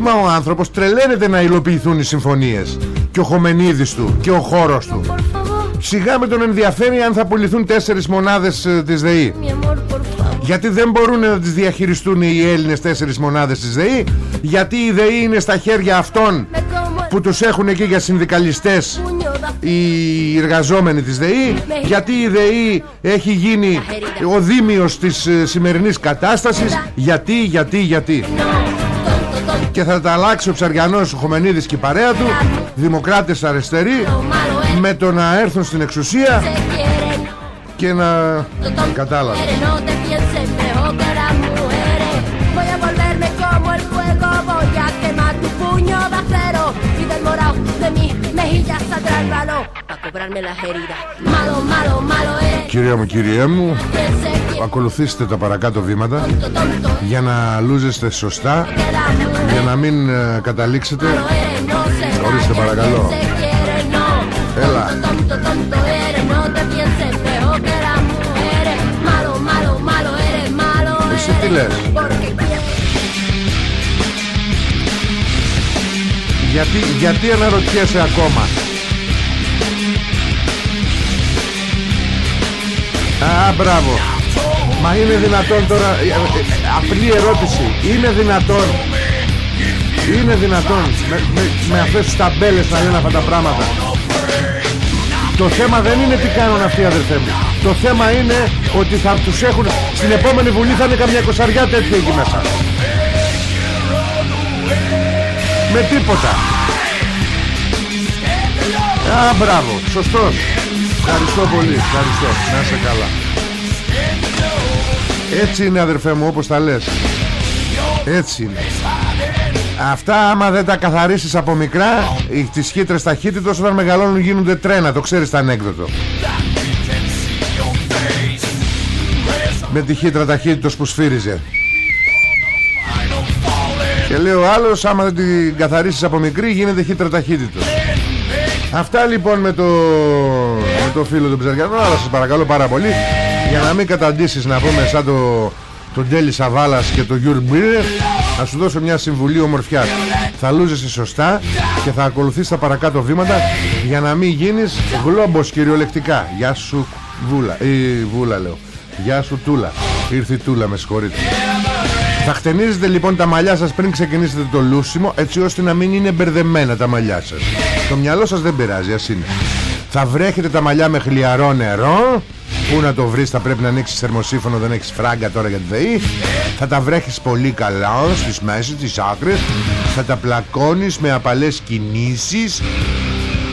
Μα ο άνθρωπος τρελαίνεται να υλοποιηθούν οι συμφωνίες. Και ο Χομενίδης του και ο χώρος του. Por favor, Σιγά με τον ενδιαφέρει αν θα πουληθούν τέσσερις μονάδες ε, της ΔΕΗ. Mi amor, por favor. Γιατί δεν μπορούν να τις διαχειριστούν οι Έλληνες τέσσερις μονάδες της ΔΕΗ Γιατί η ΔΕΗ είναι στα χέρια αυτών Me como el που τους έχουν εκεί για συνδικαλιστές puño da οι εργαζόμενοι της ΔΕΗ γιατί η ΔΕΗ έχει γίνει ο δίμιος της ε, σημερινής κατάστασης. Γιατί, γιατί, γιατί. tonto, tonto, και θα τα αλλάξει ο Ψαριανός ο Χωμενίδης και η παρέα του. Δημοκράτες αριστεροί. Με το να έρθουν στην εξουσία. Και να κατάλαβες. Me hija, saldrá el balón. Κυρία μου, κύριε μου, ακολουθήστε τα παρακάτω βήματα για να λούζεστε σωστά και να μην ε, καταλήξετε. Ορίστε παρακαλώ. Έλα. Μήπω τι λε. Γιατί αναρωτιέσαι ακόμα; Α, μπράβο. Μα είναι δυνατόν τώρα ε, ε, Απλή ερώτηση. Είναι δυνατόν Είναι δυνατόν Με, με, με αυτές τις ταμπέλες να λένε αυτά τα πράγματα. Το θέμα δεν είναι τι κάνουν αυτοί αδερφέ μου. Το θέμα είναι ότι θα τους έχουν Στην επόμενη βουλή θα είναι καμιά κοσαριά τέτοια εκεί μέσα. Με τίποτα. Α, μπράβο, σωστός Ευχαριστώ πολύ, ευχαριστώ. Να είσαι καλά. Έτσι είναι αδερφέ μου όπως τα λες. Έτσι είναι. Αυτά άμα δεν τα καθαρίσεις από μικρά οι- Τις χύτρες ταχύτητος όταν μεγαλώνουν γίνονται τρένα. Το ξέρεις το ανέκδοτο. Με τη χύτρα ταχύτητος που σφύριζε. Και λέει ο άλλος άμα δεν την καθαρίσεις από μικρή γίνεται χύτρα ταχύτητος. Αυτά λοιπόν με το, με το φίλο του Ψαριανού Αλλά σας παρακαλώ πάρα πολύ Για να μην καταντήσεις να πούμε σαν το, τον Τέλη Σαβάλας και το Γιουρ Μπίρε Να σου δώσω μια συμβουλή ομορφιάς. Θα λούζεσαι σωστά Και θα ακολουθείς τα παρακάτω βήματα Για να μην γίνεις γλόμπος κυριολεκτικά. Γεια σου Βούλα. Ή Βούλα λέω. Γεια σου Τούλα. Ήρθε η Τούλα με συγχωρείτε. Θα χτενίζετε λοιπόν τα μαλλιά σας πριν ξεκινήσετε το λούσιμο έτσι ώστε να μην είναι μπερδεμένα τα μαλλιά σας. Το μυαλό σας δεν πειράζει, ας είναι. Θα βρέχετε τα μαλλιά με χλιαρό νερό. Πού να το βρεις θα πρέπει να ανοίξεις θερμοσύφωνο, δεν έχεις φράγκα τώρα για τη ΔΕΗ. Θα τα βρέχεις πολύ καλά στις μέσεις, τις άκρες. Θα τα πλακώνεις με απαλές κινήσεις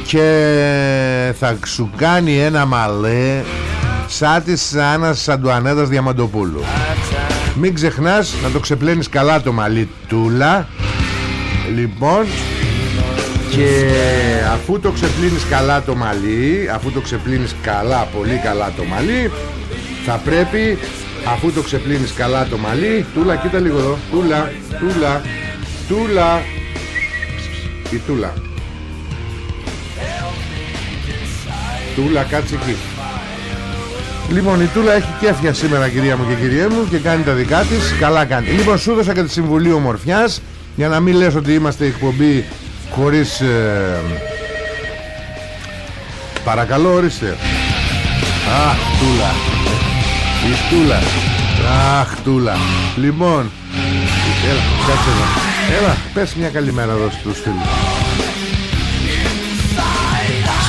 και θα σου κάνει ένα μαλέ σαν της Άννας Αντουανέδας Διαμαντοπούλου. Μην ξεχνάς να το ξεπλένεις καλά το μαλλί τούλα Λοιπόν Και αφού το ξεπλύνεις καλά το μαλλί Αφού το ξεπλύνεις καλά, πολύ καλά το μαλλί Θα πρέπει Αφού το ξεπλύνεις καλά το μαλλί Τούλα κοίτα λίγο εδώ Τούλα, τούλα, τούλα Η τούλα. Τούλα κάτσε εκεί. Λοιπόν η Τούλα έχει κέφια σήμερα κυρία μου και κυρία μου Και κάνει τα δικά της. Καλά κάνει. Λοιπόν σου έδωσα και τη συμβουλή ομορφιάς Για να μην λες ότι είμαστε εκπομπή Χωρίς ε, Παρακαλώ ορίστε Αχ Τούλα. Η Τούλα. Αχ Τούλα. Λοιπόν Έλα κάτσε εδώ. Έλα πες μια καλημέρα εδώ στους φίλους.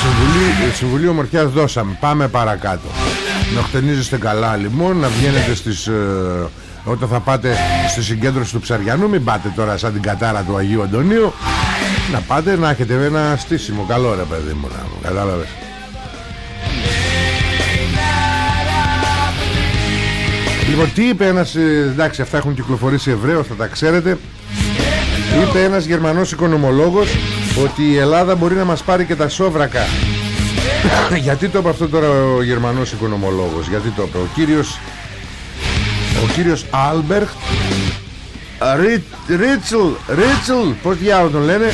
Συμβουλή, συμβουλή ομορφιάς δώσαμε. Πάμε παρακάτω. Να χτενίζεστε καλά λοιπόν Να βγαίνετε στις ε, Όταν θα πάτε στη συγκέντρωση του Ψαριανού Μην πάτε τώρα σαν την κατάρα του Αγίου Αντωνίου Να πάτε να έχετε ένα στήσιμο Καλό ρε παιδί μου να μου Κατάλαβες Λοιπόν τι είπε ένας ε, Εντάξει αυτά έχουν κυκλοφορήσει Εβραίος Θα τα ξέρετε Είπε ένας Γερμανός οικονομολόγος ότι η Ελλάδα μπορεί να μας πάρει και τα σόβρακα. Γιατί το είπε αυτό τώρα ο Γερμανός οικονομολόγος, γιατί το είπε. Ο κύριος, ο κύριος Άλμπερτ Ρίτσελ, Ρίτσελ, πώς διάολο τον λένε,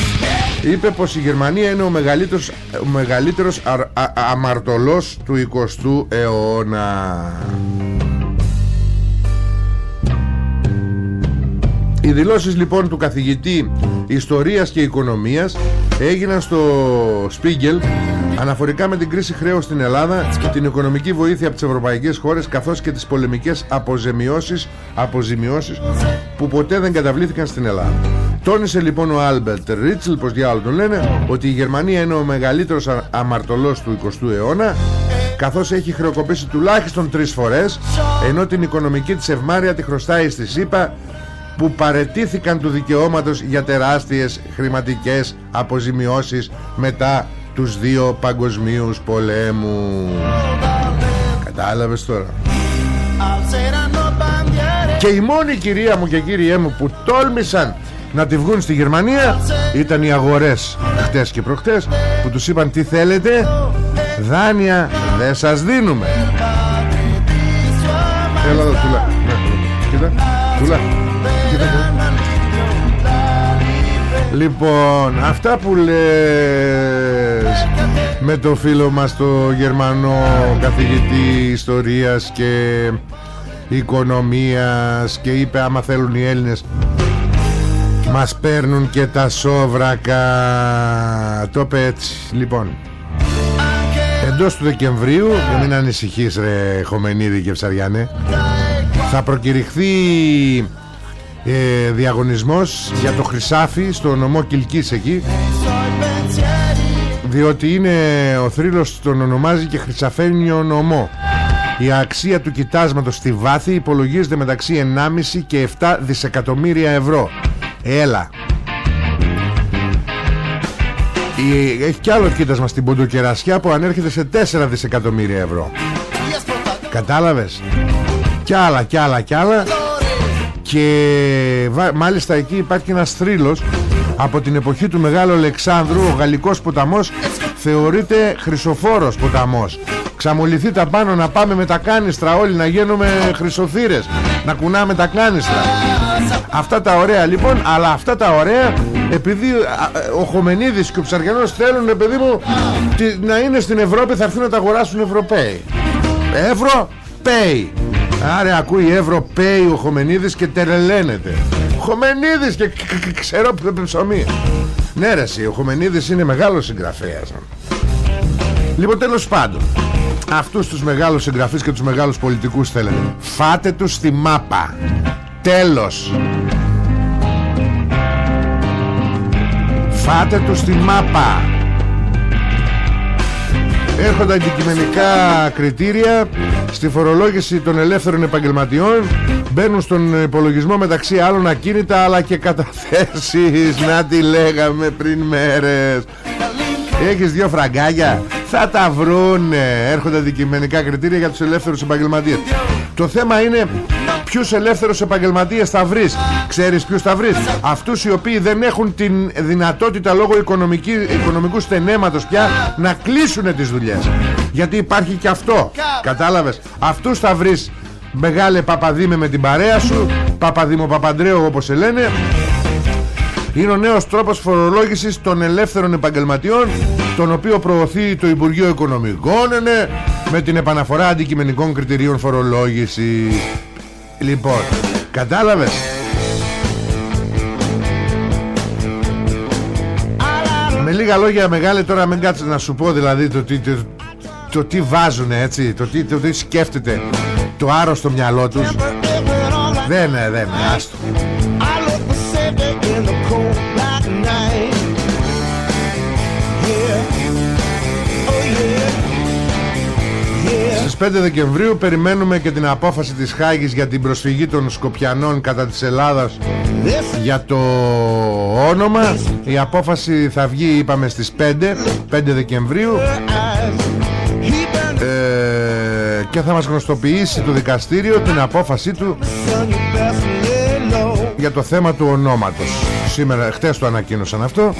είπε πως η Γερμανία είναι ο μεγαλύτερος, ο μεγαλύτερος α, α, αμαρτωλός του 20ου αιώνα. Οι δηλώσεις λοιπόν του καθηγητή Ιστορίας και Οικονομίας έγιναν στο Spiegel αναφορικά με την κρίση χρέους στην Ελλάδα και την οικονομική βοήθεια από τις ευρωπαϊκές χώρες καθώς και τις πολεμικές αποζημιώσεις, αποζημιώσεις που ποτέ δεν καταβλήθηκαν στην Ελλάδα. Τόνισε λοιπόν ο Άλμπερτ Ρίτσελ, πως διάολο τον λένε, ότι η Γερμανία είναι ο μεγαλύτερος αμαρτωλός του 20ου αιώνα καθώς έχει χρεοκοπήσει τουλάχιστον τρεις φορές ενώ την οικονομική της ευμάρεια τη χρωστάει στις ΗΠΑ που παρετήθηκαν του δικαιώματος για τεράστιες χρηματικές αποζημιώσεις μετά τους δύο παγκοσμίους πολέμους. Κατάλαβες τώρα. Και η μόνη κυρία μου και κύριέ μου που τόλμησαν να τη βγουν στη Γερμανία. Ήταν οι αγορές χτες και προχτές που τους είπαν τι θέλετε; Δάνεια δεν σας δίνουμε Έλα εδώ τουλά Κοίτα Τουλά Λοιπόν, αυτά που λες με το φίλο μας το Γερμανό καθηγητή ιστορίας και οικονομίας και είπε άμα θέλουν οι Έλληνες μας παίρνουν και τα σόβρακα. Το είπε έτσι λοιπόν. Εντός του Δεκεμβρίου για μην ανησυχείς ρε Χομενίδη και Ψαριανέ θα προκηρυχθεί ε, διαγωνισμός για το Χρυσάφι στο νομό Κιλκής εκεί διότι είναι ο θρύλος τον ονομάζει και Χρυσαφένιο νομό. Η αξία του κοιτάσματος στη βάθη υπολογίζεται μεταξύ 1,5 και 7 δισεκατομμύρια ευρώ έλα. Έχει κι άλλο κοίτασμα στην Ποντοκερασιά που ανέρχεται σε 4 δισεκατομμύρια ευρώ. Κατάλαβες; Κι άλλα κι άλλα κι άλλα. Και μάλιστα εκεί υπάρχει ένας θρύλος. Από την εποχή του Μεγάλου Αλεξάνδρου ο γαλλικός ποταμός θεωρείται χρυσοφόρος ποταμός. Ξαμολυθεί τα πάνω να πάμε με τα κάνιστρα όλοι να γίνουμε χρυσοθύρες να κουνάμε τα κάνιστρα αυτά τα ωραία λοιπόν αλλά αυτά τα ωραία επειδή ο Χομενίδης και ο Ψαριανός θέλουν παιδί μου να είναι στην Ευρώπη θα έρθουν να τα αγοράσουν Ευρωπαίοι. Ευρώ Pay Άρα ακούει Ευρωπαίοι ο Χομενίδης και τερελένεται Χομενίδης και ξέρω που δεν ψωμί. Ναι ρε εσύ, ο Χομενίδης είναι μεγάλος συγγραφέας Λοιπόν τέλος πάντων Αυτούς τους μεγάλους συγγραφείς και τους μεγάλους πολιτικούς θέλετε. Φάτε τους στη μάπα Τέλος. Φάτε τους στη μάπα. Έρχονται αντικειμενικά κριτήρια στη φορολόγηση των ελεύθερων επαγγελματιών. Μπαίνουν στον υπολογισμό μεταξύ άλλων ακίνητα αλλά και καταθέσεις. Να τη λέγαμε πριν μέρες. Έχεις δύο φραγκάγια; Θα τα βρούνε. Έρχονται αντικειμενικά κριτήρια για τους ελεύθερους επαγγελματίες. Το θέμα είναι ποιους ελεύθερους επαγγελματίες θα βρεις; Ξέρεις ποιους θα βρεις; Αυτούς οι οποίοι δεν έχουν την δυνατότητα λόγω οικονομικού στενέματος πια να κλείσουν τις δουλειές. Γιατί υπάρχει και αυτό. Κατάλαβες; Αυτούς θα βρεις μεγάλε Παπαδήμε με την παρέα σου Παπαδήμο Παπαντρέο όπως σε λένε είναι ο νέος τρόπος φορολόγησης των ελεύθερων επαγγελματιών τον οποίο προωθεί το Υπουργείο Οικονομικών ναι, με την επαναφορά αντικειμενικών κριτηρίων φορολόγησης λοιπόν κατάλαβες; Με λίγα λόγια μεγάλε τώρα μην κάτσε να σου πω δηλαδή το τι, το, το τι βάζουν έτσι το τι, το τι σκέφτεται το άρρωστο μυαλό τους. Δεν είναι δεν είναι άστο Στις 5 Δεκεμβρίου περιμένουμε και την απόφαση της Χάγης για την προσφυγή των Σκοπιανών κατά της Ελλάδας για το όνομα. Η απόφαση θα βγει είπαμε στις 5, 5 Δεκεμβρίου. Ε, και θα μας γνωστοποιήσει το δικαστήριο την απόφασή του για το θέμα του ονόματος. Σήμερα, χτες το ανακοίνωσαν αυτό.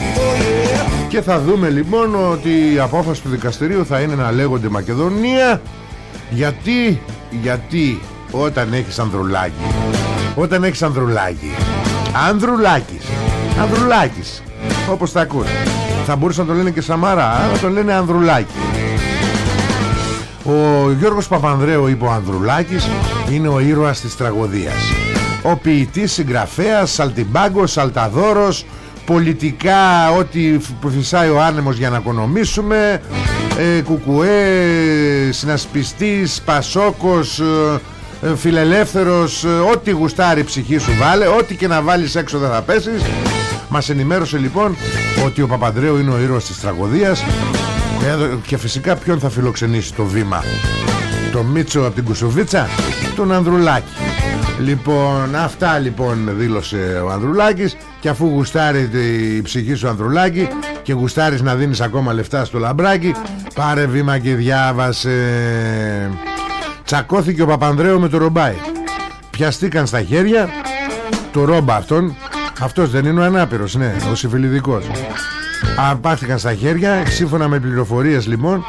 Και θα δούμε λοιπόν ότι η απόφαση του δικαστηρίου θα είναι να λέγονται Μακεδονία γιατί, γιατί όταν έχεις ανδρουλάκι όταν έχεις ανδρουλάκι Ανδρουλάκης Ανδρουλάκης όπως τα ακούς θα μπορούσε να το λένε και Σαμαρά αλλά το λένε Ανδρουλάκη ο Γιώργος Παπανδρέου είπε ο Ανδρουλάκης είναι ο ήρωας της τραγωδίας. Ο ποιητής συγγραφέας Σαλτιμπάγκος, Σαλταδόρος πολιτικά ό,τι που φυσάει ο άνεμος για να οικονομήσουμε ε, κουκουές συνασπιστής Πασόκος ε, ε φιλελεύθερος ε, ό,τι γουστάρει η ψυχή σου βάλε ό,τι και να βάλεις έξω δεν θα πέσεις. Μας ενημέρωσε λοιπόν ότι ο Παπανδρέου είναι ο ήρωας της τραγωδίας και φυσικά ποιον θα φιλοξενήσει το βήμα. Το Μίτσο από την Κουσουβίτσα Τον Ανδρουλάκη Λοιπόν αυτά λοιπόν δήλωσε ο Ανδρουλάκης Και αφού γουστάρει η ψυχή σου Ανδρουλάκη Και γουστάρεις να δίνεις ακόμα λεφτά στο λαμπράκι Πάρε βήμα και διάβασε. Τσακώθηκε ο Παπανδρέου με το ρομπάι. Πιαστήκαν στα χέρια Το ρόμπα αυτόν Αυτός δεν είναι ο ανάπηρος ναι Ο συμφιλιδικός Απάχθηκαν στα χέρια Σύμφωνα με πληροφορίες λοιπόν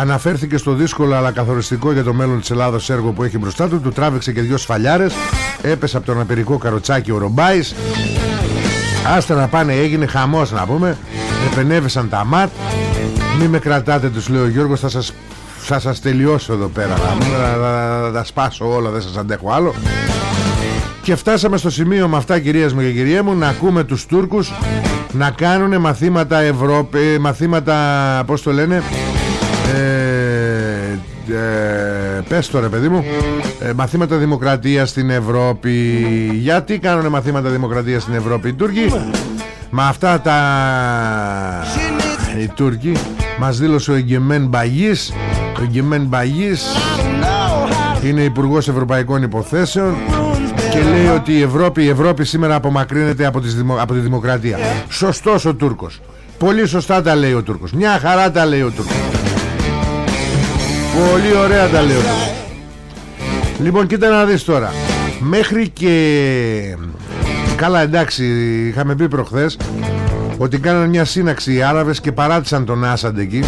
Αναφέρθηκε στο δύσκολο αλλά καθοριστικό για το μέλλον της Ελλάδος έργο που έχει μπροστά του. Του τράβηξε και δυο σφαλιάρες. Έπεσε από τον απειρικό καροτσάκι ο Ρομπάης. Άστα να πάνε έγινε χαμός να πούμε. Επενέβησαν τα ματ. Μη με κρατάτε τους λέει ο Γιώργος Θα σας, θα σας τελειώσω εδώ πέρα. Θα τα σπάσω όλα δεν σας αντέχω άλλο. Και φτάσαμε στο σημείο με αυτά κυρίες μου και κυρία μου Να ακούμε τους Τούρκους Να κάνουν μαθήματα Ευρώπη Μαθήματα πως το λένε ε, ε, Πες το ρε παιδί μου ε, Μαθήματα δημοκρατίας στην Ευρώπη Γιατί κάνουν μαθήματα δημοκρατίας στην Ευρώπη Οι Τούρκοι; Με αυτά τα Οι Τούρκοι Μας δήλωσε ο Εγκεμέν Μπαγής Ο Εγκεμέν Μπαγής Είναι Υπουργός Ευρωπαϊκών Υποθέσεων και λέει ότι η Ευρώπη, η Ευρώπη σήμερα απομακρύνεται από, τις από τη δημοκρατία. Σωστός ο Τούρκος. Πολύ σωστά τα λέει ο Τούρκος. Μια χαρά τα λέει ο Τούρκος. Πολύ ωραία τα λέει ο Τούρκος. Λοιπόν κοίτα να δεις τώρα. Μέχρι και... Καλά εντάξει είχαμε πει προχθές ότι κάνανε μια σύναξη οι Άραβες και παράτησαν τον Άσαντ εκεί.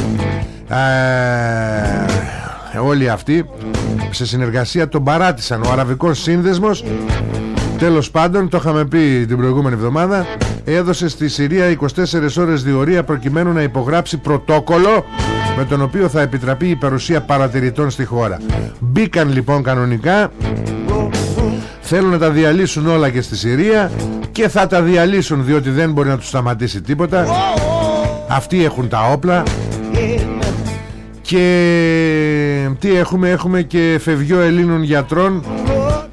Ε, όλοι αυτοί σε συνεργασία τον παράτησαν ο Αραβικός Σύνδεσμος τέλος πάντων το είχαμε πει την προηγούμενη εβδομάδα έδωσε στη Συρία 24 ώρες διορία προκειμένου να υπογράψει πρωτόκολλο με τον οποίο θα επιτραπεί η παρουσία παρατηρητών στη χώρα. Μπήκαν λοιπόν κανονικά. Θέλουν να τα διαλύσουν όλα και στη Συρία και θα τα διαλύσουν διότι δεν μπορεί να τους σταματήσει τίποτα. Αυτοί έχουν τα όπλα. Και τι έχουμε Έχουμε και φευγιό Ελλήνων γιατρών.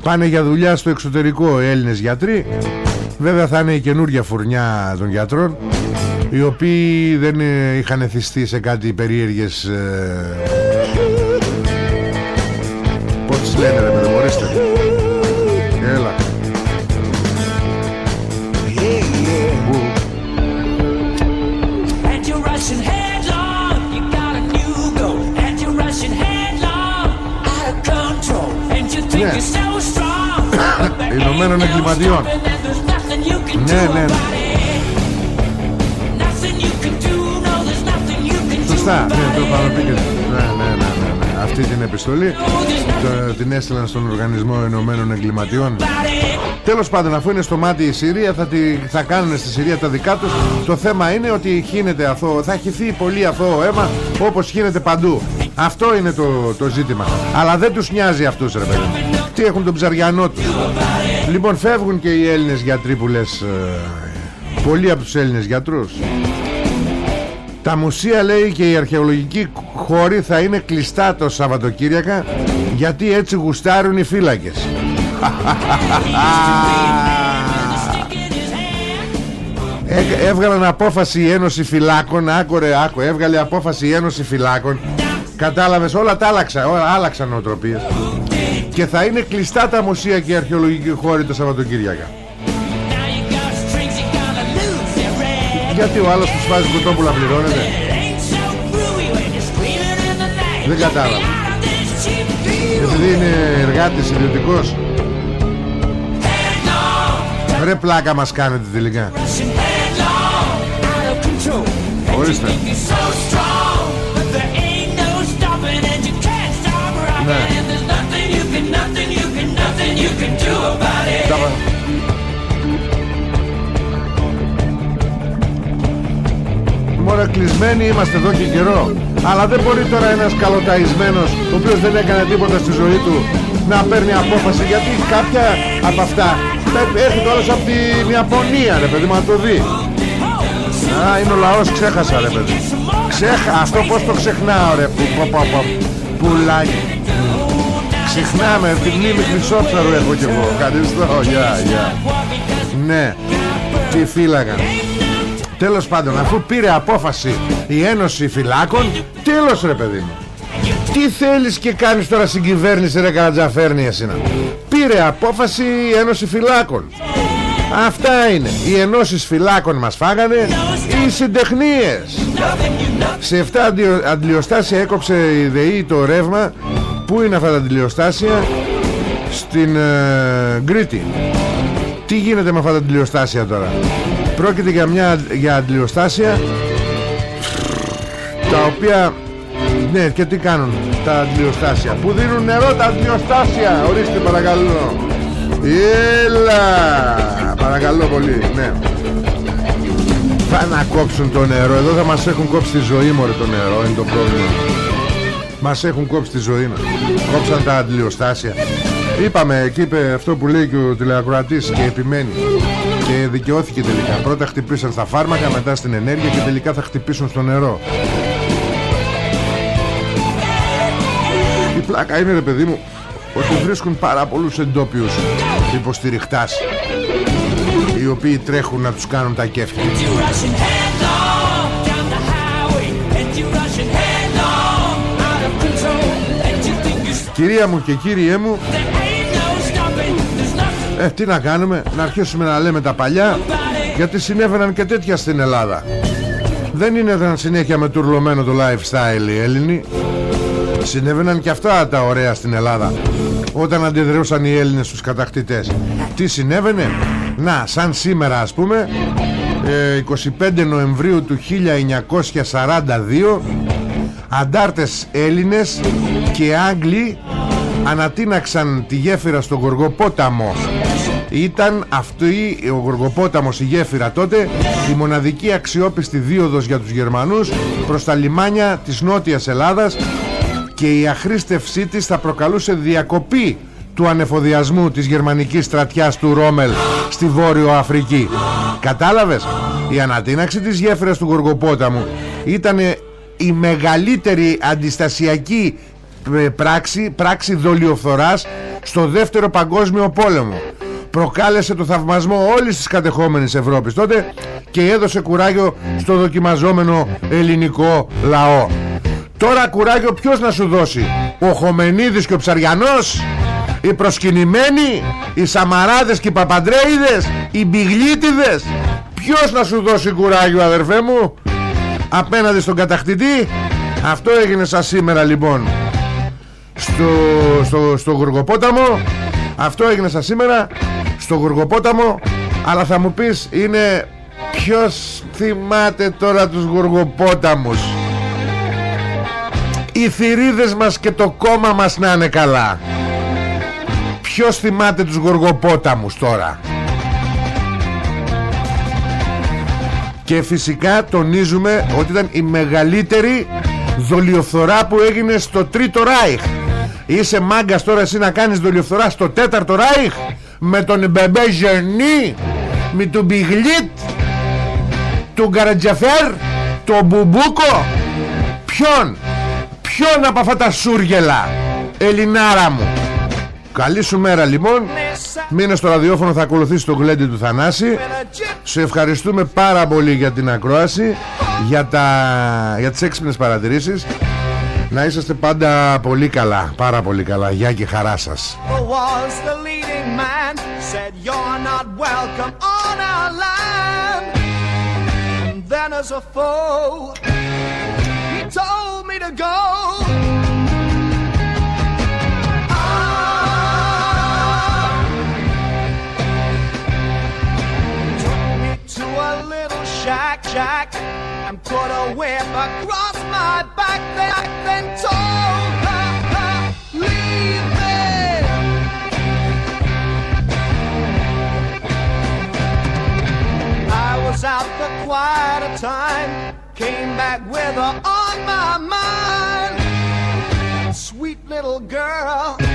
Πάνε για δουλειά στο εξωτερικό Έλληνες γιατροί. Βέβαια θα είναι η καινούργια φουρνιά των γιατρών Οι οποίοι δεν ε, είχαν εθιστεί σε κάτι περίεργες ε... Πώς λένε ρε παιδί Έλα Ναι. Ηνωμένων εγκληματιών. Ναι, ναι, ναι. Σωστά, ναι, το παραπήκε. Ναι, ναι, ναι, ναι, ναι. Αυτή την επιστολή το, την έστειλαν στον Οργανισμό Ενωμένων Εγκληματιών. Τέλος πάντων, αφού είναι στο μάτι η Συρία, θα, τη, θα κάνουν στη Συρία τα δικά τους. Το θέμα είναι ότι χύνεται αθώο, θα χυθεί πολύ αθώο αίμα όπως χύνεται παντού. Αυτό είναι το, το ζήτημα. Αλλά δεν τους νοιάζει αυτούς ρε παιδί. Τι έχουν τον ψαριανό τους. Λοιπόν φεύγουν και οι Έλληνες γιατροί που λες ε, Πολλοί από τους Έλληνες γιατρούς Τα μουσεία λέει και οι αρχαιολογικοί χώροι θα είναι κλειστά το Σαββατοκύριακα Γιατί έτσι γουστάρουν οι φύλακες. Έβγαλαν απόφαση η Ένωση Φυλάκων Άκορε άκου Έβγαλε απόφαση η Ένωση Φυλάκων. Κατάλαβες όλα τα άλλαξαν Όλα άλλαξαν νοοτροπίες. Και θα είναι κλειστά τα μουσεία και οι αρχαιολογικοί χώροι το Σαββατοκύριακα Γιατί ο άλλος που σφάζει κουτόπουλα πληρώνεται Δεν κατάλαβα. Επειδή είναι εργάτης ιδιωτικός. Ρε πλάκα μας κάνετε τελικά. Ορίστε. Ναι Μωρέ κλεισμένοι είμαστε εδώ και καιρό. Αλλά δεν μπορεί τώρα ένας καλοταϊσμένος Ο οποίος δεν έκανε τίποτα στη ζωή του Να παίρνει απόφαση. Γιατί κάποια από αυτά Έρχεται όλος από την Ιαπωνία ρε παιδί μα το δει. Α είναι ο λαός ξέχασα ρε παιδί. Ξέχα, Αυτό πως το ξεχνάω ρε που, που, που, που, Πουλάκι. Ξεχνάμε την μνήμη χρυσόψαρου έχω κι εγώ. Ευχαριστώ. Γεια γεια. Ναι Τι φύλαγα Τέλος πάντων αφού πήρε απόφαση η Ένωση Φυλάκων Τέλος ρε παιδί μου. Τι θέλεις και κάνεις τώρα στην κυβέρνηση ρε Καρατζαφέρνη εσύνα Πήρε απόφαση η Ένωση Φυλάκων. Αυτά είναι. Οι ενώσεις φυλάκων μας φάγανε Οι συντεχνίες. Σε 7 αντιλιοστάσια έκοψε η ΔΕΗ το ρεύμα. Πού είναι αυτά τα αντιλιοστάσια; Στην ε, Γκρίτη Τι γίνεται με αυτά τα αντιλιοστάσια τώρα; Πρόκειται για μια για αντιλιοστάσια Τα οποία Ναι και τι κάνουν Τα αντιλιοστάσια Που δίνουν νερό τα αντιλιοστάσια Ορίστε παρακαλώ. Έλα Παρακαλώ πολύ Ναι. Θα να κόψουν το νερό. Εδώ θα μας έχουν κόψει τη ζωή μωρέ το νερό. Είναι το πρόβλημα. Μας έχουν κόψει τη ζωή μας Κόψαν τα αντιλιοστάσια Είπαμε εκεί είπε αυτό που λέει και ο τηλεακροατής Και επιμένει και δικαιώθηκε τελικά. Πρώτα χτυπήσαν στα φάρμακα Μετά στην ενέργεια Και τελικά θα χτυπήσουν στο νερό. Η πλάκα είναι ρε παιδί μου Ότι βρίσκουν πάρα πολλούς εντόπιους Υποστηριχτάς Οι οποίοι τρέχουν να τους κάνουν τα κέφια. Κυρία μου και κύριέ μου ε, τι να κάνουμε, να αρχίσουμε να λέμε τα παλιά Γιατί συνέβαιναν και τέτοια στην Ελλάδα. Δεν είναι δεν συνέχεια με τουρλωμένο το lifestyle οι Έλληνοι. Συνέβαιναν και αυτά τα ωραία στην Ελλάδα Όταν αντιδρούσαν οι Έλληνες στους κατακτητές. Τι συνέβαινε; Να, σαν σήμερα ας πούμε 25 ε, Νοεμβρίου του 1942 Αντάρτες Έλληνες και Άγγλοι ανατείναξαν τη γέφυρα στο Γοργοπόταμο ήταν αυτή ο Γοργοπόταμος η γέφυρα τότε η μοναδική αξιόπιστη δίωδος για τους Γερμανούς προς τα λιμάνια της Νότιας Ελλάδας και η αχρήστευσή της θα προκαλούσε διακοπή του ανεφοδιασμού της γερμανικής στρατιάς του Ρόμελ στη Βόρειο Αφρική. Κατάλαβες; Η ανατείναξη της γέφυρας του Γοργοπόταμου ήταν η μεγαλύτερη αντιστασιακή ε, πράξη, πράξη δολιοφθοράς στο δεύτερο παγκόσμιο πόλεμο προκάλεσε το θαυμασμό όλης της κατεχόμενης Ευρώπης. Τότε και έδωσε κουράγιο στο δοκιμαζόμενο ελληνικό λαό. Τώρα κουράγιο ποιος να σου δώσει; Ο Χομενίδης και ο Ψαριανός; Οι προσκυνημένοι; Οι Σαμαράδες και οι Παπαντρέιδες; Οι Μπιγλίτιδες; Ποιος να σου δώσει κουράγιο αδερφέ μου απέναντι στον κατακτητή; Αυτό έγινε σαν σήμερα λοιπόν. Στο, στο, στο Γουργοπόταμο αυτό έγινε σαν σήμερα στο Γουργοπόταμο αλλά θα μου πεις είναι ποιος θυμάται τώρα τους Γουργοπόταμους; Οι θηρίδες μας και το κόμμα μας να είναι καλά. Ποιος θυμάται τους Γουργοπόταμους τώρα; Και φυσικά τονίζουμε ότι ήταν η μεγαλύτερη δολιοφθορά που έγινε στο Τρίτο Ράιχ. Είσαι μάγκας τώρα εσύ να κάνεις δολιοφθορά στο τέταρτο Ράιχ; Με τον Μπεμπέ Ζερνί Με τον Μπιγλίτ Τον Καρατζαφέρ Τον Μπουμπούκο. Ποιον Ποιον από αυτά τα σούργελα Ελληνάρα μου. Καλή σου μέρα λοιπόν. Μείνε στο ραδιόφωνο θα ακολουθήσει το γλέντι του Θανάση. Σε ευχαριστούμε πάρα πολύ για την ακρόαση Για, τα... για τις έξυπνες παρατηρήσεις. Να είσαστε πάντα πολύ καλά Πάρα πολύ καλά. Γεια και χαρά σας in mind said, You're not welcome on our land. And then, as a foe, he told me to go. Ah. jack jack and put a whip across my back then, then told. Was out for quite a time, came back with her on my mind. Sweet little girl.